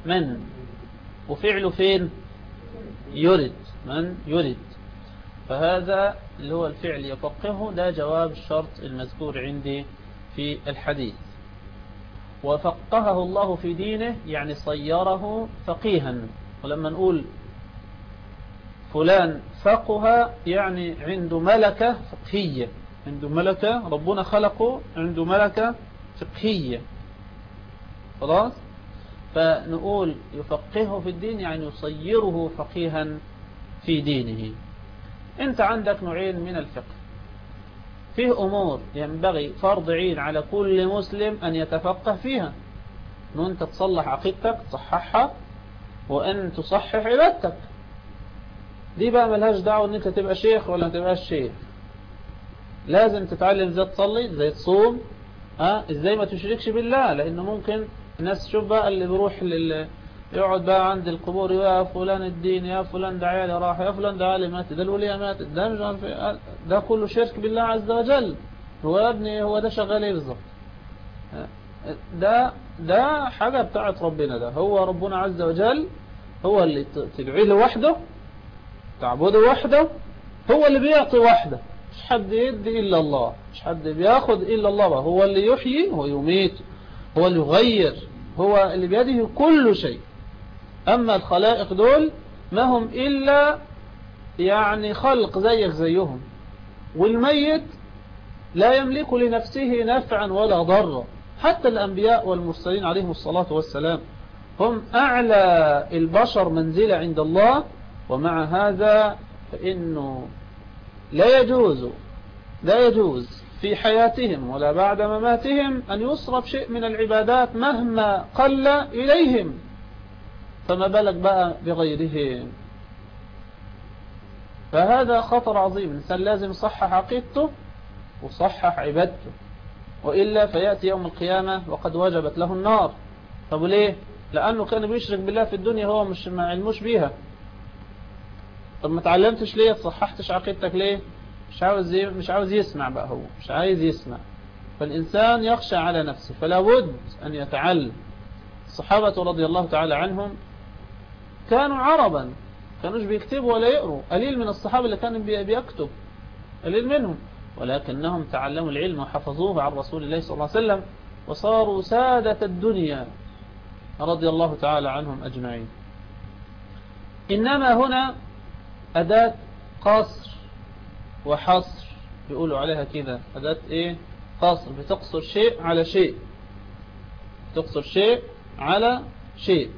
من؟ وفعله فين؟ يرد. من؟ يرد. فهذا اللي هو الفعل يفقهه ده جواب الشرط المذكور عندي في الحديث. وفقهه الله في دينه يعني صيره فقيها. ولما نقول فلان فقه يعني عنده ملكة فقهية. عنده ملكة ربنا خلقه عنده ملكة فقهية. خلاص؟ فنقول يفقهه في الدين يعني يصيره فقيها في دينه. انت عندك نوعين من الفقه. فيه أمور ينبغي فرض عين على كل مسلم أن يتفقه فيها. أن أنت تصلح عقيدتك تصححها وأن تصحح عبادتك. دي بقى ملهاش دعوة أن أنت تبقى شيخ ولا ما تبقاش شيخ. لازم تتعلم إزاي تصلي إزاي تصوم آه إزاي ما تشركش بالله لأنه ممكن الناس تشوف بقى اللي بيروح لل يقعد بقى عند القبور يا فلان الدين يا فلان ده عيالي راح يا فلان ده عالي مات ده الولي مات ده مش عارف ده كله شرك بالله عز وجل. هو يا ابني هو ده شغال إيه بالظبط؟ ده ده حاجة بتاعت ربنا ده. هو ربنا عز وجل هو اللي تدعي له وحده تعبده وحده هو اللي بيعطي وحده. مش حد يدي إلا الله. مش حد بياخد إلا الله. هو اللي يحيي ويميت هو اللي يغير هو اللي بيده كل شيء. أما الخلائق دول ما هم إلا يعني خلق زيك زيهم. والميت لا يملك لنفسه نفعا ولا ضرا. حتى الأنبياء والمرسلين عليهم الصلاة والسلام هم أعلى البشر منزلة عند الله ومع هذا فإنه لا يجوز لا يجوز في حياتهم ولا بعد مماتهم أن يصرف شيء من العبادات مهما قل إليهم. فما بالك بقى بغيرهم؟ فهذا خطر عظيم. الإنسان لازم يصحح عقيدته وصحح عبادته وإلا فيأتي يوم القيامة وقد وجبت له النار. طب ليه؟ لأنه كان بيشرك بالله في الدنيا هو مش ما علموش بيها. طب ما تعلمتش ليه؟ تصححتش عقيدتك ليه؟ مش عاوز مش عاوز يسمع بقى هو مش عايز يسمع. فالإنسان يخشى على نفسه فلا بد أن يتعلم. الصحابة رضي الله تعالى عنهم كانوا عربا كانوش بيكتبوا ولا يقروا. قليل من الصحابة اللي كانوا بيكتب قليل منهم. ولكنهم تعلموا العلم وحفظوه عن رسول الله صلى الله عليه وسلم وصاروا سادة الدنيا رضي الله تعالى عنهم أجمعين. إنما هنا أداة قصر وحصر. بيقولوا عليها كده. أداة إيه؟ قصر. بتقصر شيء على شيء. تقصر شيء على شيء.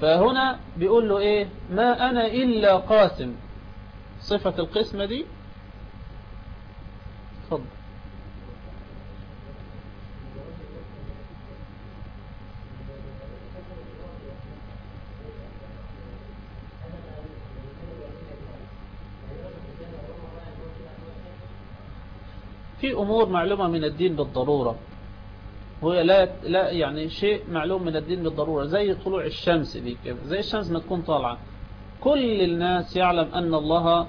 فهنا بيقول له إيه؟ ما أنا إلا قاسم. صفة القسمة دي؟ تفضل. في أمور معلومة من الدين بالضرورة. هو لا لا يعني شيء معلوم من الدين بالضرورة زي طلوع الشمس دي كده زي الشمس ما تكون طالعة. كل الناس يعلم أن الله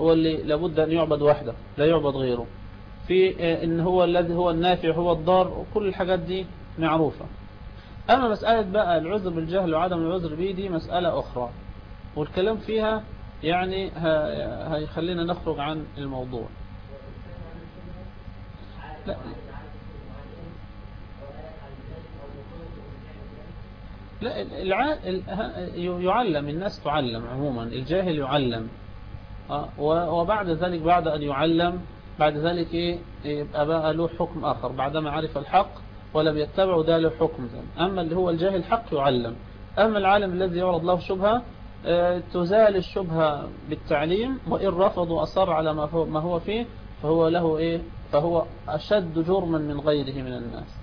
هو اللي لابد أن يعبد وحده لا يعبد غيره. في إن هو الذي هو النافع هو الضار وكل الحاجات دي معروفة. أما مسألة بقى العذر بالجهل وعدم العذر به دي مسألة أخرى. والكلام فيها يعني هيخلينا نخرج عن الموضوع. لا. لا الع... يعلم الناس تعلم عموما الجاهل يعلم. وبعد ذلك بعد أن يعلم بعد ذلك إيه يبقى بقى له حكم آخر. بعدما عرف الحق ولم يتبعه ده له حكم. أما اللي هو الجاهل حق يعلم. أما العالم الذي يعرض له شبهة تزال الشبهة بالتعليم وإن رفض أصر على ما هو فيه فهو له إيه؟ فهو أشد جرما من غيره من الناس.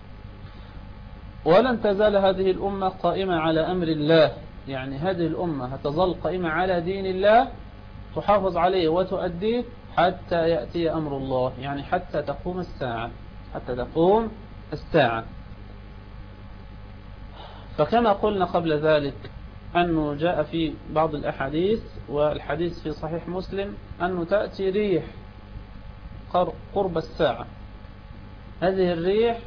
ولن تزال هذه الأمة قائمة على أمر الله. يعني هذه الأمة هتظل قائمة على دين الله تحافظ عليه وتؤديه حتى يأتي أمر الله. يعني حتى تقوم الساعة. حتى تقوم الساعة. فكما قلنا قبل ذلك أنه جاء في بعض الأحاديث والحديث في صحيح مسلم أنه تأتي ريح. قرب الساعة. هذه الريح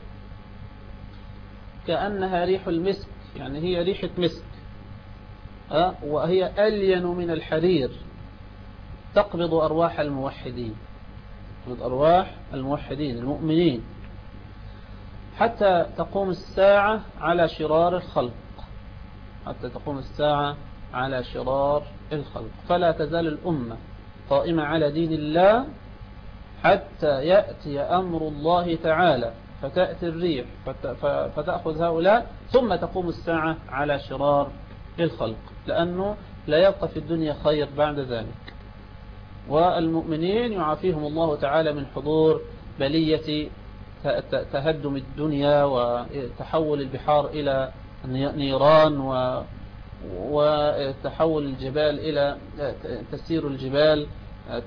كأنها ريح المسك يعني هي ريحة مسك؟ وهي ألين من الحرير تقبض أرواح الموحدين تقبض أرواح الموحدين المؤمنين. حتى تقوم الساعة على شرار الخلق. حتى تقوم الساعة على شرار الخلق. فلا تزال الأمة قائمة على دين الله حتى يأتي أمر الله تعالى فتأتي الريح فتأخذ هؤلاء ثم تقوم الساعة على شرار الخلق لأنه لا يبقى في الدنيا خير بعد ذلك. والمؤمنين يعافيهم الله تعالى من حضور بلية تهدم الدنيا وتحول البحار إلى نيران و وتحول الجبال إلى تسير الجبال.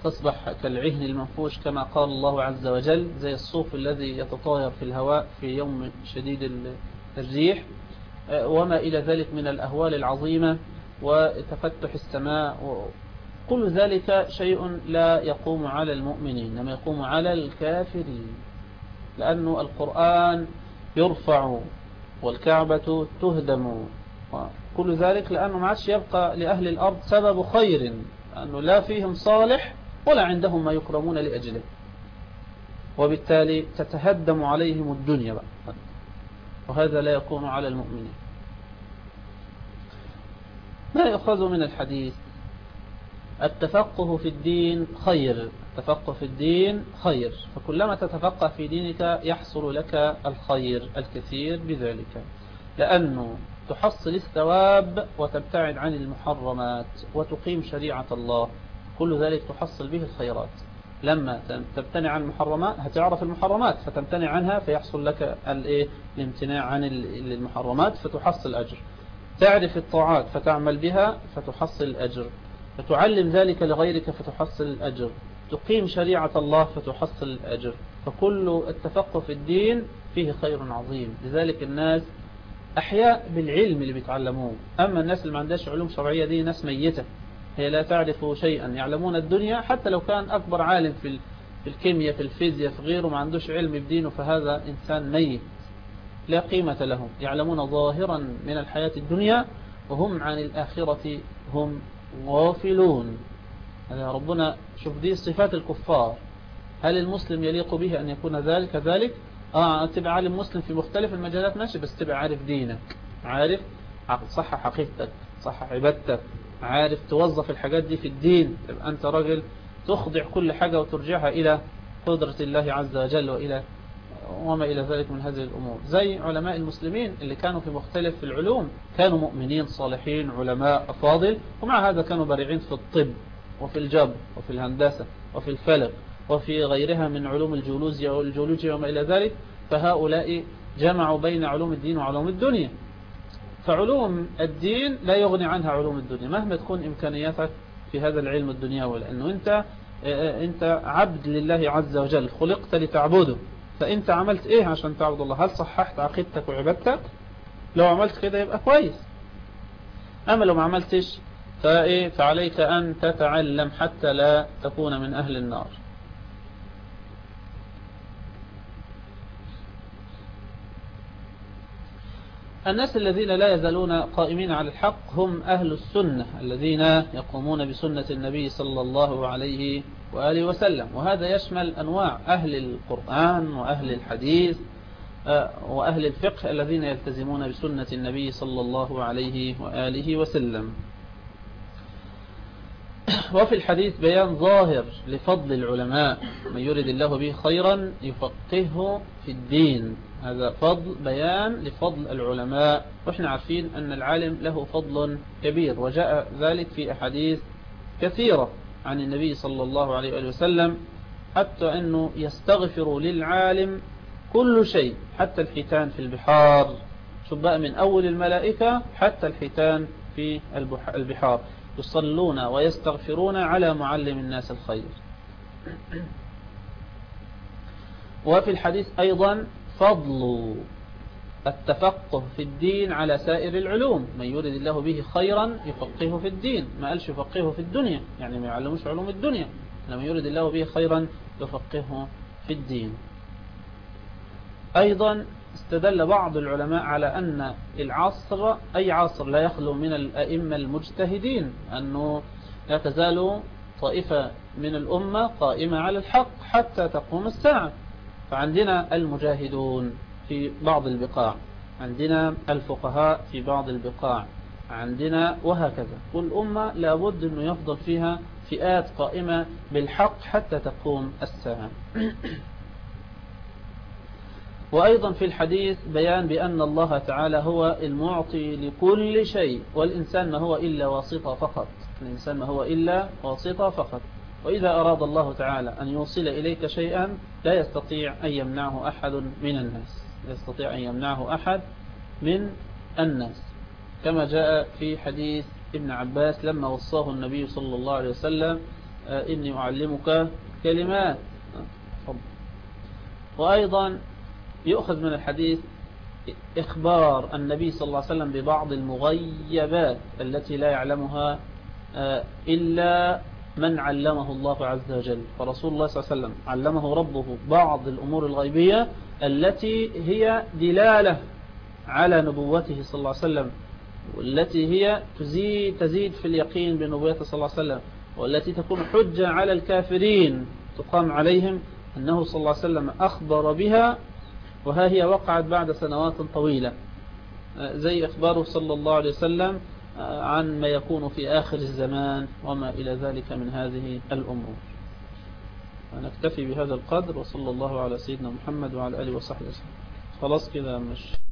تصبح كالعهن المنفوش كما قال الله عز وجل زي الصوف الذي يتطاير في الهواء في يوم شديد الريح وما إلى ذلك من الأهوال العظيمة وتفتح السماء. كل ذلك شيء لا يقوم على المؤمنين إنما يقوم على الكافرين لأن القرآن يرفع والكعبة تهدم. كل ذلك لأنه ما عادش يبقى لأهل الأرض سبب خير. أنه لا فيهم صالح ولا عندهم ما يكرمون لأجله. وبالتالي تتهدم عليهم الدنيا وهذا لا يكون على المؤمنين. ما يأخذ من الحديث؟ التفقه في الدين خير. التفقه في الدين خير. فكلما تتفقه في دينك يحصل لك الخير الكثير بذلك. لأنه تحصل الثواب وتبتعد عن المحرمات وتقيم شريعة الله. كل ذلك تحصل به الخيرات. لما تمتنع عن المحرمات هتعرف المحرمات فتمتنع عنها فيحصل لك الايه الامتناع عن المحرمات فتحصل أجر. تعرف الطاعات فتعمل بها فتحصل الأجر فتعلم ذلك لغيرك فتحصل الأجر تقيم شريعة الله فتحصل الأجر فكل التفقه في الدين فيه خير عظيم. لذلك الناس أحياء بالعلم اللي بيتعلموه. أما الناس اللي ما عندهاش علوم شرعية دي ناس ميتة. هي لا تعرف شيئا. يعلمون الدنيا. حتى لو كان أكبر عالم في في الكيمياء في الفيزياء في غيره ما عندوش علم بدينه فهذا إنسان ميت. لا قيمة له يعلمون ظاهرا من الحياة الدنيا وهم عن الآخرة هم غافلون. هذا ربنا شوف دي صفات الكفار. هل المسلم يليق به أن يكون ذلك كذلك؟ آه تبقى عالم مسلم في مختلف المجالات ماشي بس تبقى عارف دينك عارف صح حقيقتك صح عبادتك عارف توظف الحاجات دي في الدين. تبقى أنت راجل تخضع كل حاجة وترجعها إلى قدرة الله عز وجل وإلى وما إلى ذلك من هذه الأمور. زي علماء المسلمين اللي كانوا في مختلف العلوم كانوا مؤمنين صالحين علماء أفاضل ومع هذا كانوا بارعين في الطب وفي الجبر وفي الهندسة وفي الفلك. وفي غيرها من علوم الجيولوجيا والجيولوجيا وما إلى ذلك فهؤلاء جمعوا بين علوم الدين وعلوم الدنيا. فعلوم الدين لا يغني عنها علوم الدنيا. مهما تكون إمكانياتك في هذا العلم الدنيوي لأنه أنت أنت عبد لله عز وجل خلقت لتعبده. فأنت عملت إيه عشان تعبد الله؟ هل صححت عقيدتك وعبادتك؟ لو عملت كده يبقى كويس. أما لو ما عملتش فعليك أن تتعلم حتى لا تكون من أهل النار. الناس الذين لا يزالون قائمين على الحق هم أهل السنة الذين يقومون بسنة النبي صلى الله عليه وآله وسلم. وهذا يشمل أنواع أهل القرآن وأهل الحديث آه، وأهل الفقه الذين يلتزمون بسنة النبي صلى الله عليه وآله وسلم. وفي الحديث بيان ظاهر لفضل العلماء من يريد الله به خيرا يفقهه في الدين. هذا فضل بيان لفضل العلماء. وإحنا عارفين أن العالم له فضل كبير وجاء ذلك في أحاديث كثيرة عن النبي صلى الله عليه وسلم حتى أنه يستغفر للعالم كل شيء حتى الحيتان في البحار. بقى من أول الملائكة حتى الحيتان في البحار. يصلون ويستغفرون على معلم الناس الخير. وفي الحديث أيضا فضل التفقه في الدين على سائر العلوم. من يريد الله به خيرا يفقهه في الدين. ما قالش يفقهه في الدنيا يعني ما يعلموش علوم الدنيا. لما يريد الله به خيرا يفقهه في الدين. أيضا استدل بعض العلماء على أن العصر أي عصر لا يخلو من الأئمة المجتهدين أنه لا تزال طائفة من الأمة قائمة على الحق حتى تقوم الساعة. فعندنا المجاهدون في بعض البقاع عندنا الفقهاء في بعض البقاع عندنا وهكذا. والأمة لابد أنه يفضل فيها فئات قائمة بالحق حتى تقوم الساعة. وأيضا في الحديث بيان بأن الله تعالى هو المعطي لكل شيء والإنسان ما هو إلا واسطة فقط. الإنسان ما هو إلا واسطة فقط. وإذا أراد الله تعالى أن يوصل إليك شيئا لا يستطيع أن يمنعه أحد من الناس. لا يستطيع أن يمنعه أحد من الناس. كما جاء في حديث ابن عباس لما وصاه النبي صلى الله عليه وسلم آه، إني أعلمك كلمات. وأيضا يؤخذ من الحديث إخبار النبي صلى الله عليه وسلم ببعض المغيبات التي لا يعلمها آه، إلا من علمه الله عز وجل. فرسول الله صلى الله عليه وسلم علمه ربه بعض الأمور الغيبية التي هي دلالة على نبوته صلى الله عليه وسلم والتي هي تزيد, تزيد في اليقين بنبوته صلى الله عليه وسلم والتي تكون حجة على الكافرين تقام عليهم أنه صلى الله عليه وسلم أخبر بها وها هي وقعت بعد سنوات طويلة. زي إخباره صلى الله عليه وسلم عن ما يكون في آخر الزمان وما إلى ذلك من هذه الأمور. ونكتفي بهذا القدر وصلى الله على سيدنا محمد وعلى آله وصحبه وسلم. خلاص كده مش